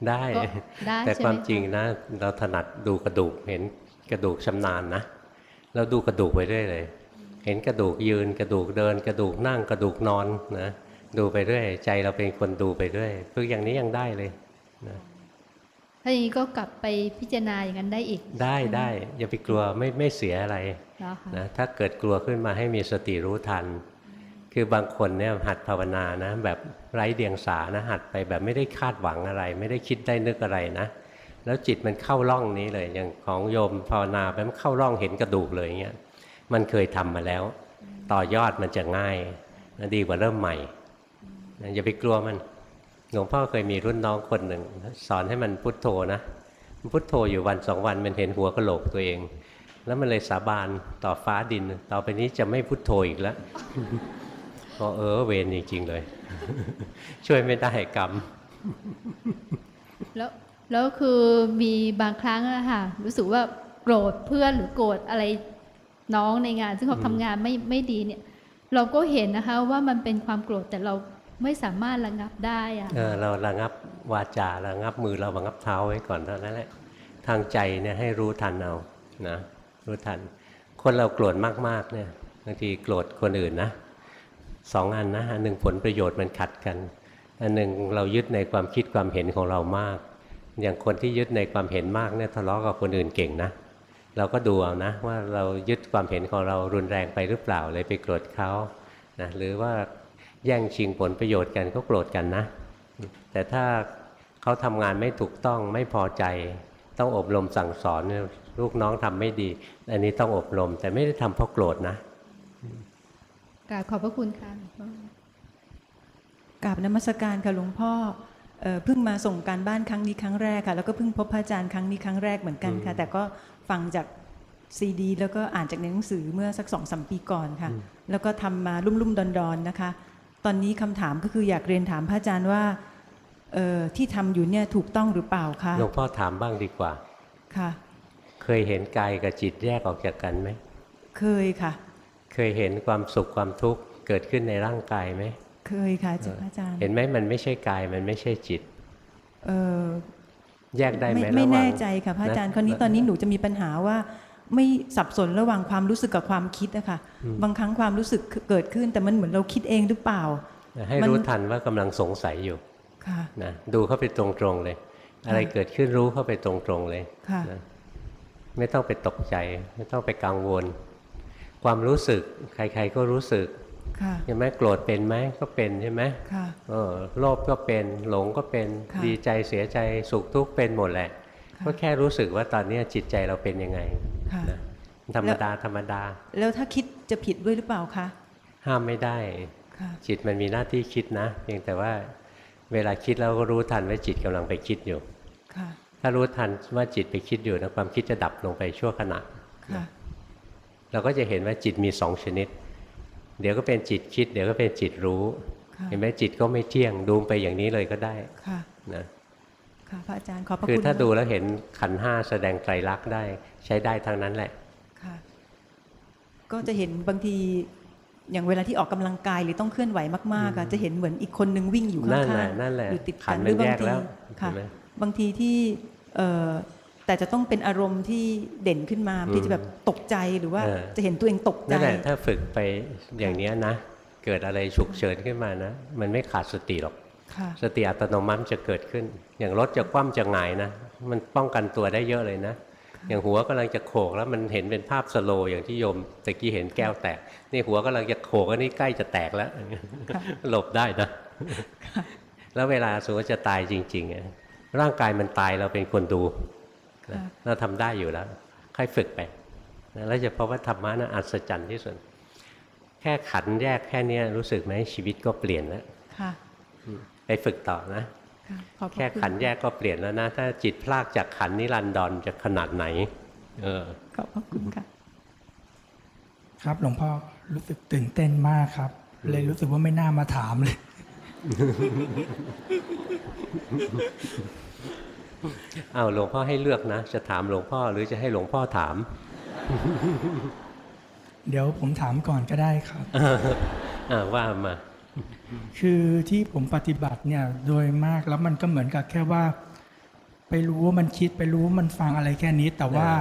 ได้ก็ได้ แต่ใช่ความไหมจริงนะ เราถนัดดูกระดูกเห็นกระดูกชำนาญนะเราดูกระดูกไปเรื่อยเลย เห็นกระดูกยืนกระดูกเดิน กระดูกนั่งกระดูกนอนนะดูไปเรื่อยใจเราเป็นคนดูไปเรื่อยฝึกอย่างนี้ยังได้เลยนะถ้าอย่างนี้ก็กลับไปพิจารณาอย่างนั้นได้อีก ได้ได้อย่าไปกลัวไม่ไม่เสียอะไรแล้วค่ะนะถ้าเกิดกลัวขึ้นมาให้มีสติรู้ทัน คือบางคนเนี่ยหัดภาวนานะ แบบไร้เดียงสานะหัดไปแบบไม่ได้คาดหวังอะไร ไม่ได้คิดได้นึกอะไรนะ แล้วจิตมันเข้าร่องนี้เลยอย่างของโยมภาวนาไปมันเข้าร่องเห็นกระดูกเลยอย่างเงี้ยมันเคยทำมาแล้ว ต่อยอดมันจะง่ายนะดีกว่าเริ่มใหม่อย่าไปกลัวมันหลวงพ่อเคยมีรุ่นน้องคนหนึ่ง สอนให้มันพุทโธนะพุทโธอยู่วันสองวันมันเห็นหัวกระโหลกตัวเอง แล้วมันเลยสาบานต่อฟ้าดิน ต่อไปนี้จะไม่พุทโธอีกแล้ว ก็เออเวรจริง ๆ เลย ช่วยไม่ได้กรรม แล้วแล้วคือมีบางครั้งอะค่ะ รู้สึกว่าโกรธเพื่อนหรือโกรธอะไรน้องในงาน ซึ่งเขาอืมทำงานไม่ไม่ดีเนี่ย เราก็เห็นนะคะว่ามันเป็นความโกรธแต่เราไม่สามารถระงับได้อะเออเราระงับวาจาระงับมือเราระงับเท้าไว้ก่อนเท่านั้นแหละ ทางใจเนี่ยให้รู้ทันเอานะรู้ทัน คนเราโกรธมากๆเนี่ยบางทีโกรธคนอื่นนะ สองอันนะอันหนึ่งผลประโยชน์มันขัดกัน อันหนึ่งเรายึดในความคิดความเห็นของเรามาก อย่างคนที่ยึดในความเห็นมากเนี่ยทะเลาะกับคนอื่นเก่งนะ เราก็ดูเอานะว่าเรายึดความเห็นของเรารุนแรงไปหรือเปล่าเลยไปโกรธเขานะหรือว่าแย่งชิงผลประโยชน์กันก็โกรธกันนะ แต่ถ้าเขาทำงานไม่ถูกต้องไม่พอใจ ต้องอบรมสั่งสอนลูกน้องทำไม่ดี อันนี้ต้องอบรม แต่ไม่ได้ทำเพราะโกรธนะ กราบขอบพระคุณค่ะหลวงพ่อกราบนมัสการค่ะหลวงพ่อเอ่อเพิ่งมาส่งการบ้านครั้งนี้ครั้งแรกค่ะ แล้วก็เพิ่งพบพระอาจารย์ครั้งนี้ครั้งแรกเหมือนกันค่ะอืมแต่ก็ฟังจากซีดี แล้วก็อ่านจากในหนังสือเมื่อสักสองสมปีก่อนค่ะอืมแล้วก็ทำมารุ่มๆดอนๆนะคะ ตอนนี้คำถามก็คืออยากเรียนถามพระอาจารย์ว่าเอ่อที่ทำอยู่เนี่ยถูกต้องหรือเปล่าคะหลวงพ่อถามบ้างดีกว่าค่ะ เคยเห็นกายกับจิตแยกออกจากกันไหมเคยค่ะ เคยเห็นความสุขความทุกข์เกิดขึ้นในร่างกายไหมเคยค่ะเจ้าพระอาจารย์ เห็นไหมมันไม่ใช่กายมันไม่ใช่จิต เอ่อแยกได้ไหมไม่ระหไม่ว่างแน่ใจค่ะพระอาจารย์คราวนี้ตอนนี้หนูจะมีปัญหาว่าไม่สับสนระหว่างความรู้สึกกับความคิดอะค่ะบางครั้งความรู้สึกเกิดขึ้น แต่มันเหมือนเราคิดเองหรือเปล่า ให้มันรู้ทันว่ากำลังสงสัยอยู่ค่ะนะดูเข้าไปตรงๆเลย อะไรเกิดขึ้นรู้เข้าไปตรงๆเลยค่ะนะไม่ต้องไปตกใจ ไม่ต้องไปกังวล ความรู้สึก ใคร ๆ ก็รู้สึกค่ะใช่ไหมโกรธเป็นไหมก็เป็นใช่ไหมค่ะเออโลภก็เป็นหลงก็เป็นค่ะดีใจเสียใจสุขทุกข์เป็นหมดแหละค่ะก็แค่รู้สึกว่าตอนนี้จิตใจเราเป็นยังไงค่ะนะธรรมดาธรรมดา แล้วถ้าคิดจะผิดด้วยหรือเปล่าคะห้ามไม่ได้ค่ะจิตมันมีหน้าที่คิดนะเพียงแต่ว่าเวลาคิดเราก็รู้ทันว่าจิตกำลังไปคิดอยู่ค่ะถ้ารู้ทันว่าจิตไปคิดอยู่นะความคิดจะดับลงไปชั่วขณะค่ะ เราก็จะเห็นว่าจิตมีสองชนิด เดี๋ยวก็เป็นจิตคิด เดี๋ยวก็เป็นจิตรู้ค่ะเห็นไหมจิตก็ไม่เที่ยงดูไปอย่างนี้เลยก็ได้ค่ะนะค่ะพระอาจารย์ขอบพระคือคุณถ้าดูมกแล้วเห็นขันธ์ห้าแสดงไตรลักษณ์ได้ใช้ได้ทั้งนั้นแหละค่ะก็จะเห็นบางทีอย่างเวลาที่ออกกำลังกายหรือต้องเคลื่อนไหวมากๆอะจะเห็นเหมือนอีกคนนึงวิ่งอยู่ข้นั่นแหาละงนั่นแหละๆอยู่ติดขักันนธ์หรือบางมันแยกทีแล้วค่ะเห็นไหมบางทีที่เอ่อ แต่จะต้องเป็นอารมณ์ที่เด่นขึ้นมาอืมที่จะแบบตกใจหรือว่าเออจะเห็นตัวเองตกใจนั่นแหละถ้าฝึกไปอย่างเนี้ยนะ เกิดอะไรฉุกเฉินขึ้นมานะ มันไม่ขาดสติหรอกค่ะสติอัตโนมัติจะเกิดขึ้น อย่างรถจะคว่ำจะหงายนะ มันป้องกันตัวได้เยอะเลยนะ อย่างหัวกำลังจะโขกแล้วมันเห็นเป็นภาพสโลว์อย่างที่โยมตะกี้เห็นแก้วแตก นี่หัวกำลังจะโขกอันนี้ใกล้จะแตกแล้วหลบได้นะแล้วเวลาสมมติจะตายจริงๆอะร่างกายมันตายเราเป็นคนดูนะค่ะ เราทำได้อยู่แล้ว ค่อยฝึกไปนะแล้วจะพบว่าธรรมะนะอัศจรรย์ที่สุด แค่ขันธ์แยกแค่เนี้ยรู้สึกไหมชีวิตก็เปลี่ยนแล้วค่ะไปฝึกต่อนะค่ะขอบพระแค่ณขันธ์แยกก็เปลี่ยนแล้วนะ ถ้าจิตพลากจากขันธ์นิรันดรจะขนาดไหน เออขอบพระคุณค่ะครับหลวงพ่อรู้สึกตื่นเต้นมากครับ เลยรู้สึกว่าไม่น่ามาถามเลย เอาหลวงพ่อให้เลือกนะ จะถามหลวงพ่อหรือจะให้หลวงพ่อถาม เดี๋ยวผมถามก่อนก็ได้ครับอ่าว่ามาคือที่ผมปฏิบัติเนี่ยโดยมากแล้วมันก็เหมือนกับแค่ว่า ไปรู้ว่ามันคิดไปรู้ว่ามันฟังอะไรแค่นี้ แต่ว่าเ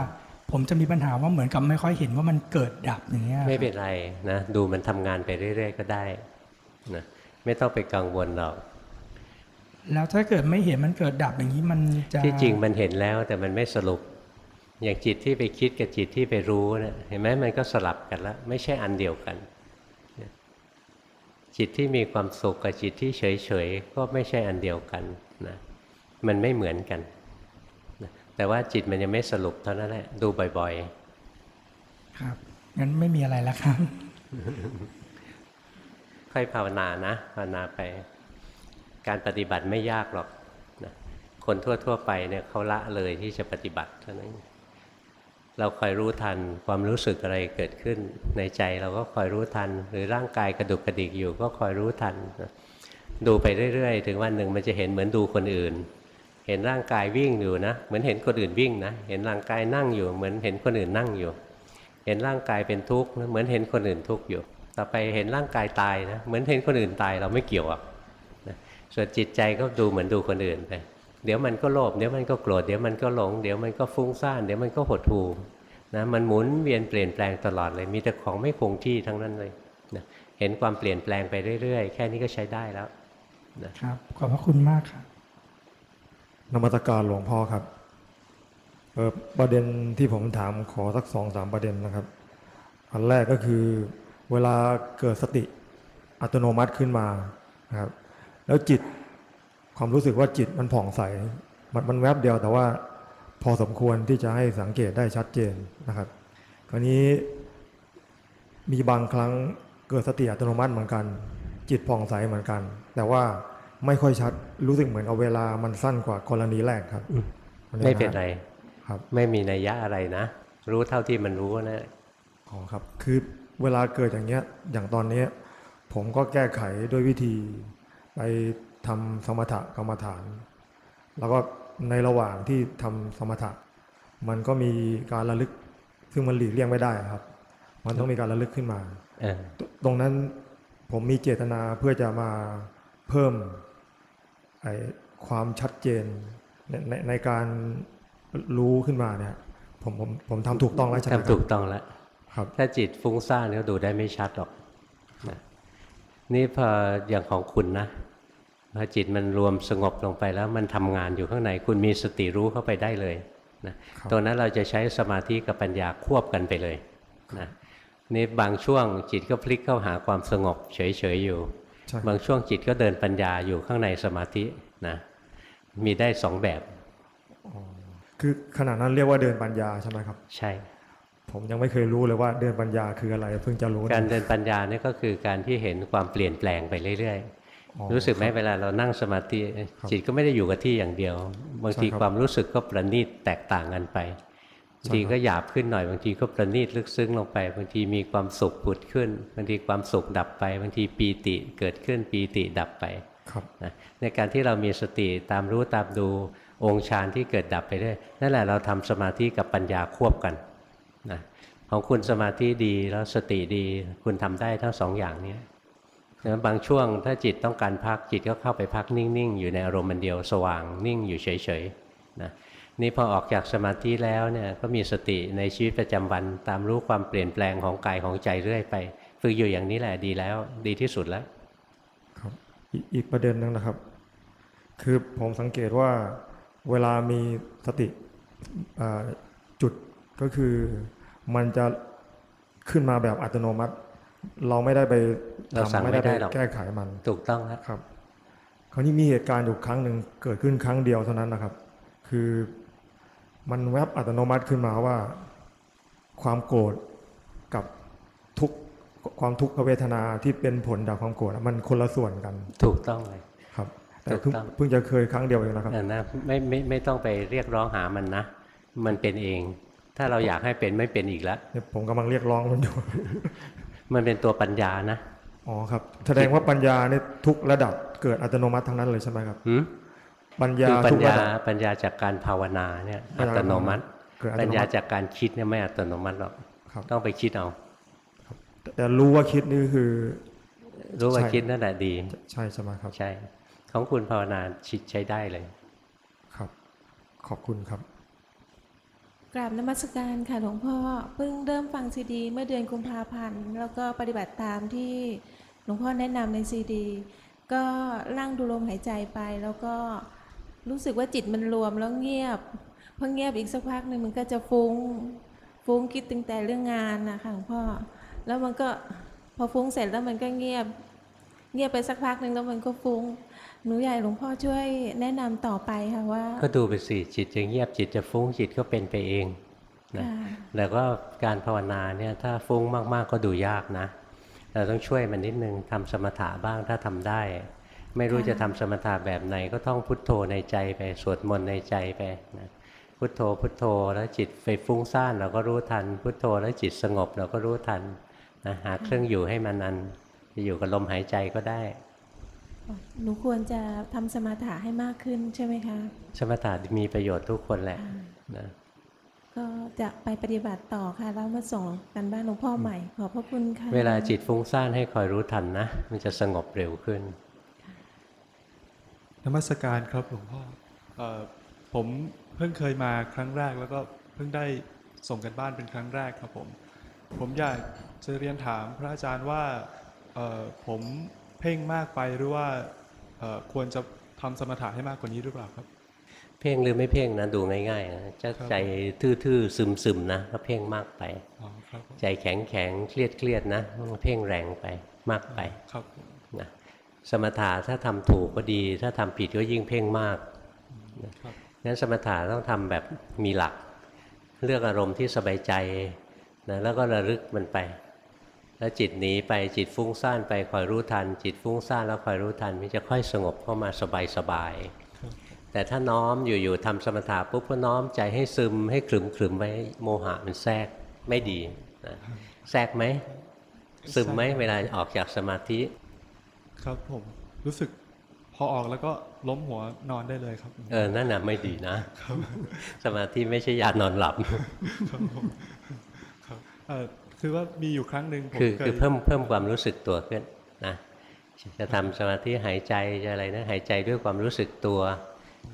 อผมจะมีปัญหาว่าเหมือนกับไม่ค่อยเห็นว่ามันเกิดดับอย่างเงี้ยไม่เป็นไรนะดูมันทำงานไปเรื่อยๆก็ได้นะไม่ต้องไปกังวลหรอก แล้วถ้าเกิดไม่เห็นมันเกิดดับอย่างนี้มันจะที่จริงมันเห็นแล้วแต่มันไม่สรุป อย่างจิตที่ไปคิดกับจิตที่ไปรู้นะเห็นไหมมันก็สลับกันแล้ว ไม่ใช่อันเดียวกัน จิตที่มีความสุขกับจิตที่เฉยๆก็ไม่ใช่อันเดียวกันนะมันไม่เหมือนกันนะแต่ว่าจิตมันยังไม่สรุปเท่านั้นแหละดูบ่อยครับงั้นไม่มีอะไรแล้วครับๆค่อยภาวนานะภาวนาไป การปฏิบัติไม่ยากหรอกนะคนทั่วๆไปเนี่ยเขาละเลยที่จะปฏิบัติเท่านั้นเราคอยรู้ทันความรู้สึกอะไรเกิดขึ้น ในใจเราก็คอยรู้ทัน หรือร่างกายกระดุกกระดิกอยู่ก็คอยรู้ทันนะดูไปเรื่อยๆ ถึงวันหนึ่งมันจะเห็นเหมือนดูคนอื่น เห็นร่างกายวิ่งอยู่นะ เหมือนเห็นคนอื่นวิ่งนะ เห็นร่างกายนั่งอยู่ เหมือนเห็นคนอื่นนั่งอยู่ เห็นร่างกายเป็นทุกข์เหมือนเห็นคนอื่นทุกข์อยู่ ต่อไปเห็นร่างกายตายนะ เหมือนเห็นคนอื่นตายเราไม่เกี่ยวอะ ส่วนจิตใจก็ดูเหมือนดูคนอื่นไปเดี๋ยวมันก็โลภเดี๋ยวมันก็โกรธเดี๋ยวมันก็หลง เดี๋ยวมันก็ฟุ้งซ่านเดี๋ยวมันก็หดหู่นะมันหมุนเวียนเปลี่ยนแปลงตลอดเลย มีแต่ของไม่คงที่ทั้งนั้นเลยนะเห็นความเปลี่ยนแปลงไปเรื่อยๆ แค่นี้ก็ใช้ได้แล้วนะครับขอบพระคุณมากครับนมัสการหลวงพ่อครับเออประเด็นที่ผมถามขอสักสองสามประเด็นนะครับ อันแรกก็คือ เวลาเกิดสติอัตโนมัติขึ้นมานะครับ แล้วจิตความรู้สึกว่าจิตมันผ่องใส มันมันแวบเดียวแต่ว่าพอสมควรที่จะให้สังเกตได้ชัดเจนนะครับ คราวนี้มีบางครั้งเกิดสติอัตโนมัติเหมือนกัน จิตผ่องใสเหมือนกัน แต่ว่าไม่ค่อยชัดรู้สึกเหมือนเอาเวลามันสั้นกว่ากรณีแรกครับ ไม่เป็นไรครับ ไม่มีนัยยะอะไรนะ รู้เท่าที่มันรู้นะอ๋อครับ คือเวลาเกิดอย่างเงี้ยอย่างตอนเนี้ยผมก็แก้ไขด้วยวิธี ไปทำสมถกรรมฐาน แล้วก็ในระหว่างที่ทำสมถะ มันก็มีการระลึก ซึ่งมันหลีกเลี่ยงไม่ได้ครับ มันต้องมีการระลึกขึ้นมาเออตรงนั้นผมมีเจตนาเพื่อจะมาเพิ่มไอ้ความชัดเจนในในในการรู้ขึ้นมาเนี่ยผมผมผมทำถูกต้องแล้วใช่ไหมครับทำถูกต้องแล้วครับถ้าจิตฟุ้งซ่านก็ดูได้ไม่ชัดหรอกนะ นี่พออย่างของคุณนะพอจิตมันรวมสงบลงไปแล้วมันทำงานอยู่ข้างในคุณมีสติรู้เข้าไปได้เลยนะครับตรงนั้นเราจะใช้สมาธิกับปัญญาควบกันไปเลยนะนี่บางช่วงจิตก็พลิกเข้าหาความสงบเฉยๆอยู่ใช่บางช่วงจิตก็เดินปัญญาอยู่ข้างในสมาธินะมีได้สองแบบคือขณะนั้นเรียกว่าเดินปัญญาใช่ไหมครับ ใช่ ผมยังไม่เคยรู้เลยว่าเดินปัญญาคืออะไรเพิ่งจะรู้ การเดินปัญญาเนี่ยก็คือการที่เห็นความเปลี่ยนแปลงไปเรื่อยอ๋อๆรู้สึกไหมครับเวลาเรานั่งสมาธิครับจิตก็ไม่ได้อยู่กับที่อย่างเดียว บางทีใช่ครับความรู้สึกก็ประณีตแตกต่างกันไปบางทีใช่ครับก็หยาบขึ้นหน่อยบางทีก็ประณีตลึกซึ้งลงไปบางทีมีความสุขผุดขึ้นบางทีความสุขดับไปบางทีปีติเกิดขึ้นปีติดับไปครับนะในการที่เรามีสติตามรู้ตามดูองค์ฌานที่เกิดดับไปเรื่อยนั่นแหละเราทำสมาธิกับปัญญาควบกัน นะของคุณสมาธิดีแล้วสติดี คุณทำได้ทั้งสองอย่างนี้นะบางช่วงถ้าจิตต้องการพักจิตก็เข้าไปพักนิ่ง ๆ อยู่ในอารมณ์มันเดียวสว่างนิ่งอยู่เฉยๆนะนี่พอออกจากสมาธิแล้วเนี่ยก็มีสติในชีวิตประจำวันตามรู้ความเปลี่ยนแปลงของกายของใจเรื่อยไปฝึกอยู่อย่างนี้แหละดีแล้ว ดีที่สุดแล้วครับอีกอีกประเด็นหนึงนะครับ คือผมสังเกตว่าเวลามีสติ ก็คือมันจะขึ้นมาแบบอัตโนมัติ เราไม่ได้ไปเราสั่งทำไม่ไม่ได้ได้ไปหรอกแก้ไขมัน ถูกต้องแล้วครับ คราวนี้มีเหตุการณ์อยู่ครั้งหนึ่งเกิดขึ้นครั้งเดียวเท่านั้นนะครับ คือมันแวบอัตโนมัติขึ้นมาว่า ความโกรธกับทุกข์ความทุกขเวทนาที่เป็นผลจากความโกรธอะมันคนละส่วนกัน ถูกต้องเลยครับ แต่ถูกเพิ่งต้องเพิ่งจะเคยครั้งเดียวเองนะครับนะนะไม่ไม่ไม่ต้องไปเรียกร้องหามันนะ มันเป็นเอง ถ้าเราอยากให้เป็นไม่เป็นอีกแล้วเนี่ยผมกำลังเรียกร้องมันอยู่ มันเป็นตัวปัญญานะ อ๋อครับ แสดงว่าปัญญาเนี่ยทุกระดับเกิดอัตโนมัติทั้งนั้นเลยใช่ไหมครับหืมปัญญาคือปัญทุกระญาดับปัญญาจากการภาวนาเนี่ยปัอัญญาตโนมัติเกิดอัตโนมัติ ปัญญาจากการคิดเนี่ยไม่อัตโนมัติหรอกครับต้องไปคิดเอาแต่แต่รู้ว่าคิดนี่คือ รู้ว่าใช่คิดนั่นแหละดี ใช่ใช่ไหมครับ ใช่ ของคุณภาวนาชิดใช้ได้เลย ครับ ขอบคุณครับ กราบนมัสการค่ะหลวงพ่อเพิ่งเริ่มฟังซีดี เมื่อเดือนกุมภาพันธ์แล้วก็ปฏิบัติตามที่หลวงพ่อแนะนำในซีดี ก็ร่างดูลมหายใจไป แล้วก็รู้สึกว่าจิตมันรวมแล้วเงียบพอเงียบอีกสักพักหนึ่งมันก็จะฟุง้งฟุ้งคิดตั้งแต่เรื่องงานนะคะหลวงพ่อ แล้วมันก็พอฟุ้งเสร็จแล้วมันก็เงียบ เงียบไปสักพักหนึ่งแล้วมันก็ฟุ้ง หนูใหญ่หลวงพ่อช่วยแนะนำต่อไปค่ะว่า ก็ดูไปสิจิตจะเงียบจิตจะฟุ้งจิตก็เป็นไปเองนะค่ะแต่ก็การภาวนาเนี่ยถ้าฟุ้งมากๆก็ดูยากนะ เราต้องช่วยมันนิดนึงทำสมถะบ้างถ้าทำได้ ไม่รู้ค่ะจะทำสมถะแบบไหนก็ต้องพุทโธในใจไปสวดมนต์ในใจไปนะพุทโธพุทโธแล้วจิตไปฟุ้งซ่านเราก็รู้ทัน พุทโธแล้วจิตสงบเราก็รู้ทันนะหาเครื่องอยู่ให้มันนันจะอยู่กับลมหายใจก็ได้ หนูควรจะทำสมาธิให้มากขึ้นใช่ไหมคะ สมถะมีประโยชน์ทุกคนแหละนะก็จะไปปฏิบัติต่อค่ะแล้วมาส่งกันบ้านหลวงพ่อใหม่ ขอบพระคุณค่ะ เวลาจิตฟุ้งซ่านให้คอยรู้ทันนะ มันจะสงบเร็วขึ้นนมัสการครับหลวงพ่อเอ่อผมเพิ่งเคยมาครั้งแรกแล้วก็เพิ่งได้ส่งกันบ้านเป็นครั้งแรกครับผม ผมอยากจะเรียนถามพระอาจารย์ว่าเอ่อผม เพ่งมากไปหรือว่าเอ่อควรจะทำสมถะให้มากกว่านี้หรือเปล่าครับ เพ่งหรือไม่เพ่งนะดูง่ายๆนะจะใจทื่อๆซึมๆนะก็เพ่งมากไปอ๋อครับผมใจแข็งแข็งเครียดเครียดๆนะเพ่งแรงไปมากไปครับนะสมถะถ้าทำถูกก็ดี ถ้าทำผิดก็ยิ่งเพ่งมากนะครับงั้นสมถะต้องทำแบบมีหลัก เลือกอารมณ์ที่สบายใจนะแล้วก็ระลึกมันไป แล้วจิตหนีไปจิตฟุ้งซ่านไปคอยรู้ทัน จิตฟุ้งซ่านแล้วคอยรู้ทันมันจะค่อยสงบเข้ามาสบายๆแต่ถ้าน้อมอยู่ๆทำสมถะปุ๊บก็น้อมใจให้ซึมให้ขลึมๆไว้โมหะมันแทรกไม่ดีนะแทรกไหมซึมไหมเวลาออกจากสมาธิ ครับผมรู้สึกพอออกแล้วก็ล้มหัวนอนได้เลยครับ เออนั่นน่ะไม่ดีนะสมาธิไม่ใช่ยานอนหลับครับผมครับเอ่อ คือว่ามีอยู่ครั้งหนึ่งผมคือเคยคือเพิ่มเพิ่มความรู้สึกตัวขึ้นนะจะทำสมาธิหายใจจะอะไรนะหายใจด้วยความรู้สึกตัว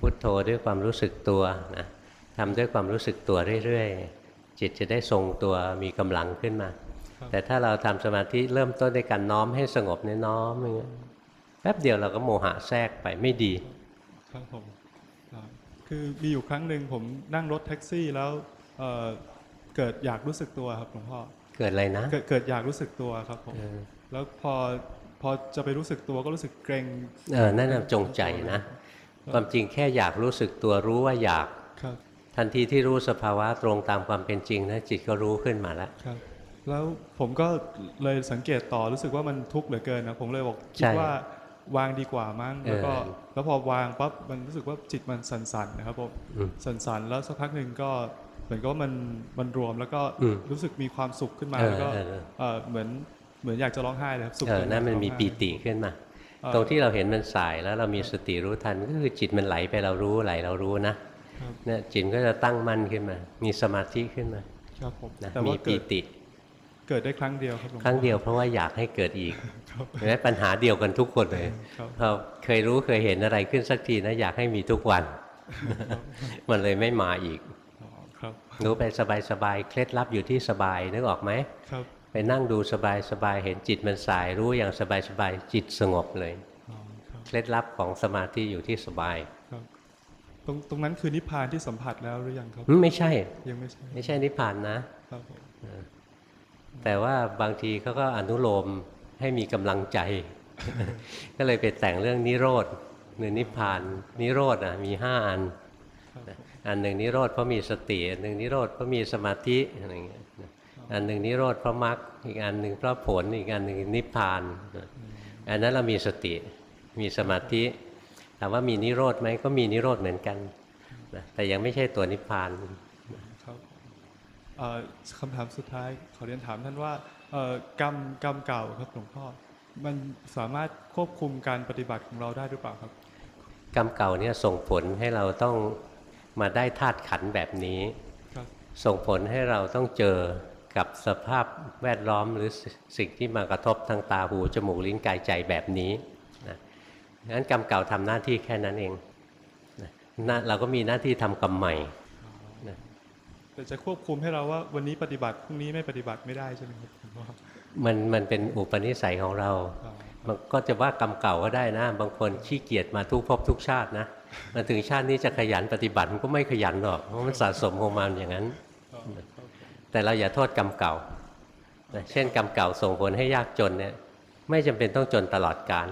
พุทโธด้วยความรู้สึกตัวนะทำด้วยความรู้สึกตัวเรื่อยๆจิตจะได้ทรงตัวมีกำลังขึ้นมา แต่ถ้าเราทำสมาธิเริ่มต้นด้วยการน้อมให้สงบเนี่ยน้อมอย่างเงี้ยแป๊บเดียวเราก็โมหะแทรกไปไม่ดีครับผมอ่าคือมีอยู่ครั้งหนึ่งผมนั่งรถแท็กซี่แล้วเอ่อเกิดอยากรู้สึกตัวครับหลวงพ่อ เกิดอะไรนะเกิดเกิดอยากรู้สึกตัวครับผมเออแล้วพอพอจะไปรู้สึกตัวก็รู้สึกเกรงเออนั่นนะจงใจนะ ความจริงแค่อยากรู้สึกตัวรู้ว่าอยากครับทันทีที่รู้สภาวะตรงตามความเป็นจริงนะจิตก็รู้ขึ้นมาแล้วครับแล้วผมก็เลยสังเกตต่อรู้สึกว่ามันทุกข์เหลือเกินนะผมเลยบอกคิใช่ดว่าวางดีกว่ามั้งแล้วก็เออแล้วพอวางปั๊บมันรู้สึกว่าจิตมันสั่นๆนะครับผมอืมสั่นๆแล้วสักพักหนึ่งก็ เหมือนกับว่ามันมันรวมแล้วก็อืมรู้สึกมีความสุขขึ้นมาเออแล้วก็เออเออเอ่อเหมือนเหมือนอยากจะร้องไห้เลยครับสุขเออจนั่นมันอยากจะมีร้องไห้ปีติขึ้นมาเอ่อตรงที่เราเห็นมันสายแล้วเรามีสติรู้ทันก็คือจิตมันไหลไปเรารู้ไหลเรารู้นะครับเนี่ยจิตก็จะตั้งมั่นขึ้นมา มีสมาธิขึ้นมาครับผมนะแต่มีว่าปีเกิดติ เกิดได้ครั้งเดียวครับหลวงพ่อครั้งเดียวเพราะว่าอยากให้เกิดอีกครับเห็นไหมปัญหาเดียวกันทุกคนเลยครับเราเคยรู้เคยเห็นอะไรขึ้นสักทีนะอยากให้มีทุกวัน มันเลยไม่มาอีก อ๋อครับรู้ไปสบายๆ เคล็ดลับอยู่ที่สบายนึกออกไหมครับ ไปนั่งดูสบายๆ เห็นจิตมันสายรู้อย่างสบายๆ จิตสงบเลยอ๋อครับเคล็ดลับของสมาธิอยู่ที่สบายครับตรงตรงนั้นคือนิพพานที่สัมผัสแล้วหรือยังครับอืมไม่ใช่ ยังไม่ใช่ ไม่ใช่นิพพานนะ ครับผมแต่ว่าบางทีเขาก็อนุโลมให้มีกำลังใจ ก็เลยไปแต่งเรื่องนิโรธหรือนิพพาน นิโรธอะมีห้าอัน อันหนึ่งนิโรธเพราะมีสติอันหนึ่งนิโรธเพราะมีสมาธิอะไรอย่างเงี้ยอันหนึ่งนิโรธเพราะมรรคอีกอันหนึ่งเพราะผลอีกอันหนึ่งนิพพานอันนั้นเรามีสติมีสมาธิถามว่ามีนิโรธไหมก็มีนิโรธเหมือนกันนะแต่ยังไม่ใช่ตัวนิพพานครับเอ่อคำถามสุดท้ายขอเรียนถามท่านว่าเอ่อกรรมกรรมเก่าครับหลวงพ่อมันสามารถควบคุมการปฏิบัติของเราได้หรือเปล่าครับ กรรมเก่าเนี่ยส่งผลให้เราต้อง มาได้ธาตุขันธ์แบบนี้ครับส่งผลให้เราต้องเจอกับสภาพแวดล้อมหรือสิสิ่งที่มากระทบทางตาหูจมูกลิ้นกายใจแบบนี้นะงั้นกรรมเก่าทำหน้าที่แค่นั้นเองนะหน้าเราก็มีหน้าที่ทำกรรมใหม่นะแต่จะควบคุมให้เราว่าวันนี้ปฏิบัติพรุ่งนี้ไม่ปฏิบัติไม่ได้ใช่ไหมครับหลวงพ่อมันมันเป็นอุปนิสัยของเราอ๋อมันก็จะว่ากรรมเก่าก็ได้นะ บางคนขี้เกียจมาทุกภพทุกชาตินะ มาถึงชาตินี้จะขยันปฏิบัติมันก็ไม่ขยันหรอกเพราะมันสะสมของมันอย่างนั้น แต่เราอย่าโทษกรรมเก่าเช่นกรรมเก่าส่งผลให้ยากจนเนี่ยไม่จำเป็นต้องจนตลอดกาล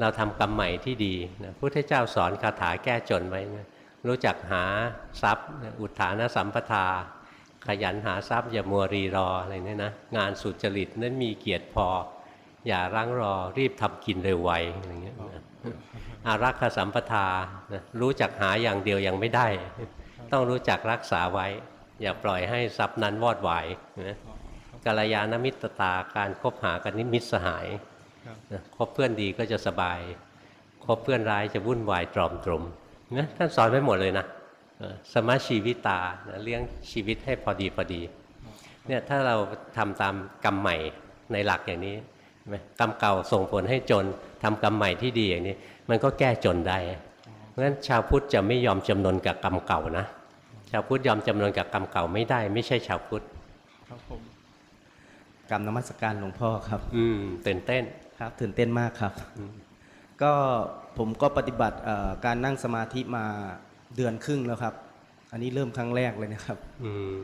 เราทำกรรมใหม่ที่ดีนะพุทธเจ้าสอนคาถาแก้จนไว้นะรู้จักหาทรัพย์ อุทานสัมปทา ขยันหาทรัพย์อย่ามัวรีรออะไรเนี่ยนะงานสุจริตนั้นมีเกียรติพอ อย่ารั้งรอรีบทำกินเร็วไวอะไรเงี้ย อารักขสัมปทานะรู้จักหาอย่างเดียวยังไม่ได้ ต้องรู้จักรักษาไว้ อย่าปล่อยให้ทรัพย์นั้นวอดวายนะกัลยาณมิตรตาการคบหากันนิมิตรสหายคบนะคบเพื่อนดีก็จะสบาย คบเพื่อนร้ายจะวุ่นวายตรอมตรมนะท่านสอนไว้หมดเลยนะสมาชีวิตานะเลี้ยงชีวิตให้พอดีพอดีเนี่ยถ้าเราทำตามกรรมใหม่ในหลักอย่างนี้กรรมเก่าส่งผลให้จนทำกรรมใหม่ที่ดีอย่างนี้ มันก็แก้จนได้เพราะฉะนั้นชาวพุทธจะไม่ยอมจำนนกับกรรมเก่านะ ชาวพุทธยอมจำนนกับกรรมเก่าไม่ได้ ไม่ใช่ชาวพุทธครับผมกรรมนมัสการหลวงพ่อครับ อืมตื่นเต้นครับตื่นเต้นมากครับ ก็ผมก็ปฏิบัติเอ่อการนั่งสมาธิมาเดือนครึ่งแล้วครับ อันนี้เริ่มครั้งแรกเลยนะครับ อืม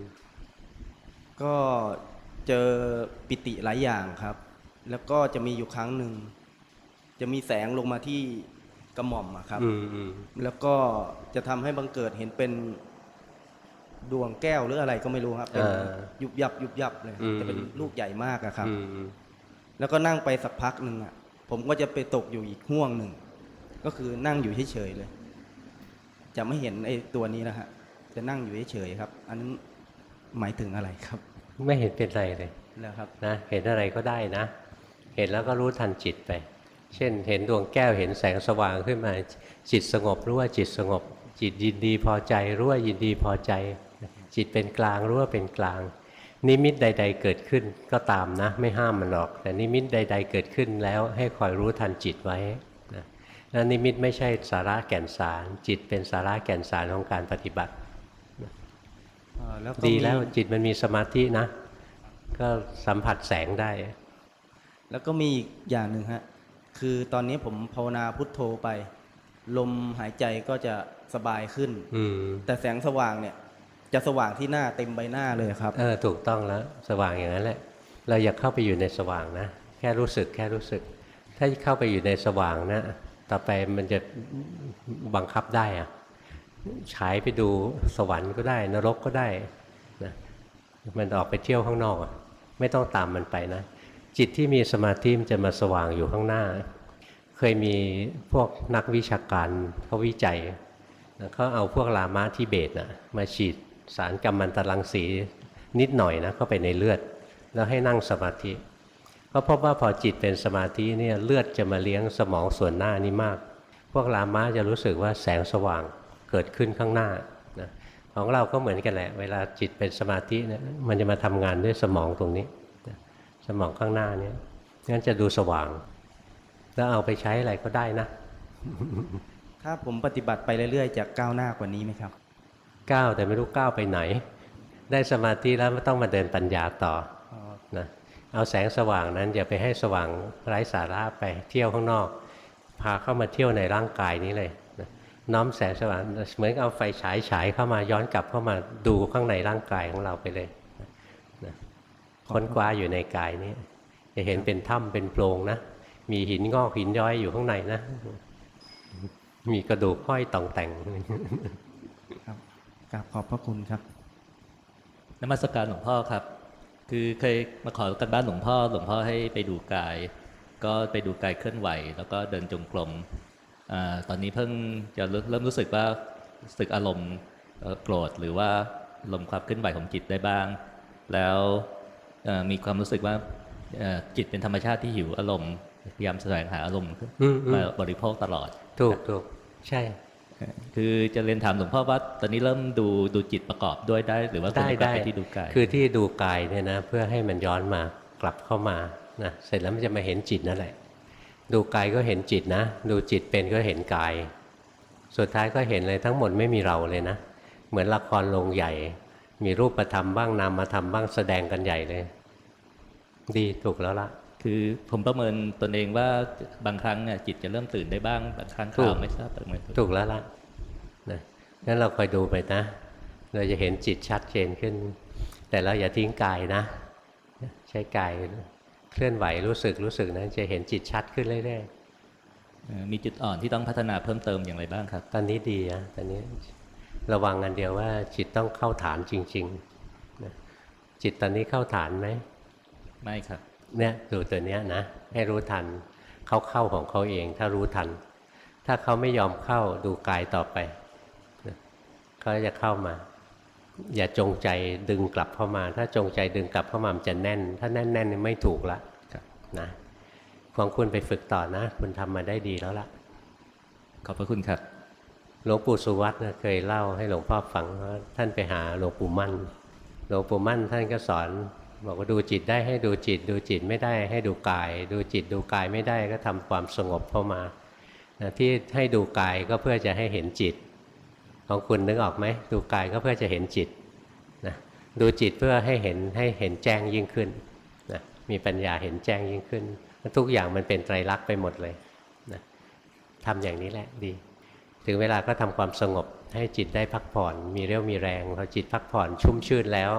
ก็เจอปิติหลายอย่างครับ แล้วก็จะมีอยู่ครั้งหนึ่ง จะมีแสงลงมาที่กระหม่อมอะครับอืมอืมแล้วก็จะทำให้บังเกิดเห็นเป็นดวงแก้วหรืออะไรก็ไม่รู้ครับเป็นอ่ายุบยับยุบยับเลยอืมจะเป็นลูกใหญ่มากอะครับอืมอืมแล้วก็นั่งไปสักพักหนึ่งอะผมก็จะไปตกอยู่อีกห่วงหนึ่ง ก็คือนั่งอยู่เฉยๆเลย จะไม่เห็นไอ้ตัวนี้นะฮะจะนั่งอยู่เฉยๆครับ อันนั้นหมายถึงอะไรครับ ไม่เห็นเป็นไรเลยแล้วครับนะเห็นอะไรก็ได้นะ เห็นแล้วก็รู้ทันจิตไป เช่น เห็นดวงแก้วเห็นแสงสว่างขึ้นมา จิตสงบรู้ว่าจิตสงบ จิตยินดีพอใจรู้ว่ายินดีพอใจ จิตเป็นกลางรู้ว่าเป็นกลาง นิมิตใด ๆ เกิดขึ้นก็ตามนะ ไม่ห้ามมันหรอก แต่นิมิตใด ๆ เกิดขึ้นแล้วให้คอยรู้ทันจิตไว้นะแล้วนิมิตไม่ใช่สาระแก่นสาร จิตเป็นสาระแก่นสารของการปฏิบัติอ่าแล้วก็ดีมีแล้วจิตมันมีสมาธินะ ก็สัมผัสแสงได้ แล้วก็มีอีกอย่างหนึ่งฮะ คือตอนนี้ผมภาวนาพุทโธไป ลมหายใจก็จะสบายขึ้นอืมแต่แสงสว่างเนี่ย จะสว่างที่หน้าเต็มใบหน้าเลยครับ เออถูกต้องแล้ว สว่างอย่างนั้นแหละ เราอยากเข้าไปอยู่ในสว่างนะ แค่รู้สึกแค่รู้สึก ถ้าเข้าไปอยู่ในสว่างนะ ต่อไปมันจะบังคับได้อะฉายไปดูสวรรค์ก็ได้ นรกก็ได้นะมันออกไปเที่ยวข้างนอกอะไม่ต้องตามมันไปนะ จิตที่มีสมาธิมันจะมาสว่างอยู่ข้างหน้า เคยมีพวกนักวิชาการเขาวิจัยเขาเอาพวกลามาทิเบตนะมาฉีดสารกัมมันตรังสีนิดหน่อยนะเข้าไปในเลือด แล้วให้นั่งสมาธิก็พบว่าพอจิตเป็นสมาธิเนี่ยเลือดจะมาเลี้ยงสมองส่วนหน้านี้มาก พวกลามาจะรู้สึกว่าแสงสว่างเกิดขึ้นข้างหน้านะของเราก็เหมือนกันแหละ เวลาจิตเป็นสมาธิเนี่ยมันจะมาทำงานด้วยสมองตรงนี้ สมองข้างหน้าเนี่ยงั้นจะดูสว่าง แล้วเอาไปใช้อะไรก็ได้นะ ถ้าผมปฏิบัติไปเรื่อยๆจะก้าวหน้ากว่านี้ไหมครับก้าวแต่ไม่รู้ก้าวไปไหน ได้สมาธิแล้วไม่ต้องมาเดินปัญญาต่ออ๋อนะเอาแสงสว่างนั้นอย่าไปให้สว่างไร้สาระไปเที่ยวข้างนอก พาเข้ามาเที่ยวในร่างกายนี้เลยนะน้อมแสงสว่างเหมือนเอาไฟฉายฉายเข้ามาย้อนกลับเข้ามาดูข้างในร่างกายของเราไปเลยนะ ค้นคว้าอยู่ในกายนี้จะเห็นเป็นถ้ำเป็นโพรงนะ มีหินงอกหินย้อยอยู่ข้างในนะ มีกระดูกห้อยต่องแต่งครับกราบขอบพระคุณครับนมัสการหลวงพ่อครับ คือเคยมาขอกันบ้านหลวงพ่อ หลวงพ่อให้ไปดูกาย ก็ไปดูกายเคลื่อนไหว แล้วก็เดินจงกรมอาตอนนี้เพิ่งจะเริ่มเริ่มรู้สึกว่ารู้สึกอารมณ์เอ่อโกรธหรือว่าลมณ์ความเคลื่อนไหวของจิตได้บ้าง แล้วเอ่อ มีความรู้สึกว่าเอ่อจิตเป็นธรรมชาติที่หิวอารมณ์พยายามแสวงหาอารมณ์อืมอืมมาบริโภคตลอด ถูกถูกใช่ คือจะเรียนถามหลวงพ่อว่าตอนนี้เริ่มดูดูจิตประกอบด้วยได้ หรือว่าควรได้จะกลับได้ไปที่ดูกายคือที่ดูกายเนี่ยนะเพื่อให้มันย้อนมากลับเข้ามานะเสร็จแล้วมันจะมาเห็นจิตนั่นแหละ ดูกายก็เห็นจิตนะ ดูจิตเป็นก็เห็นกาย สุดท้ายก็เห็นเลยทั้งหมดไม่มีเราเลยนะ เหมือนละครลงใหญ่ มีรูปธรรมบ้างนามธรรมบ้างแสดงกันใหญ่เลย ดีถูกแล้วล่ะคือผมประเมินตนเองว่าบางครั้งเนี่ยจิตจะเริ่มตื่นได้บ้างบางครั้งถูข่ากวไม่ทราบประเมินถูกแล้วล่ะนะงั้นเราคอยดูไปนะ เราจะเห็นจิตชัดเจนขึ้น แต่เราอย่าทิ้งกายนะ ใช้กายเคลื่อนไหวรู้สึกรู้สึกนะจะเห็นจิตชัดขึ้นเรื่อยเอ่อมีจุดอ่อนที่ต้องพัฒนาเพิ่มเติมอย่างไรบ้างครับๆตอนนี้ดีนะตอนนี้ระวังอันเดียวว่าจิตต้องเข้าฐานจริงๆนะจิตตอนนี้เข้าฐานไหม ไม่ครับเนี่ยดูตัวเนี้ยนะให้รู้ทันเขาเข้าของเขาเอง ถ้ารู้ทัน ถ้าเขาไม่ยอมเข้าดูกายต่อไปนะเขาจะเข้ามา อย่าจงใจดึงกลับเข้ามา ถ้าจงใจดึงกลับเข้ามามันจะแน่น ถ้าแน่นๆนี่ไม่ถูกละนะของคุณไปฝึกต่อนะ คุณทำมาได้ดีแล้วล่ะขอบพระคุณครับหลวงปู่สุวัตนะเคยเล่าให้หลวงพ่อฟังว่าท่านไปหาหลวงปู่มั่นหลวงปู่มั่นท่านก็สอน บอกว่าดูจิตได้ให้ดูจิต ดูจิตไม่ได้ให้ดูกาย ดูจิตดูกายไม่ได้ก็ทำความสงบเข้ามานะที่ให้ดูกายก็เพื่อจะให้เห็นจิต ของคุณนึกออกไหมดูกายก็เพื่อจะเห็นจิตนะดูจิตเพื่อให้เห็นให้เห็นแจ้งยิ่งขึ้นนะมีปัญญาเห็นแจ้งยิ่งขึ้น ทุกอย่างมันเป็นไตรลักษณ์ไปหมดเลยนะทำอย่างนี้แหละดี ถึงเวลาก็ทำความสงบให้จิตได้พักผ่อน มีเรี่ยวมีแรงพอจิตพักผ่อนชุ่มชื่นแล้ว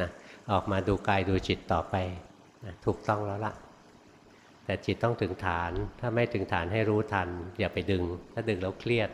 นะ ออกมาดูกายดูจิตต่อไปนะถูกต้องแล้วล่ะ แต่จิตต้องถึงฐาน ถ้าไม่ถึงฐานให้รู้ทัน อย่าไปดึง ถ้าดึงแล้วเครียด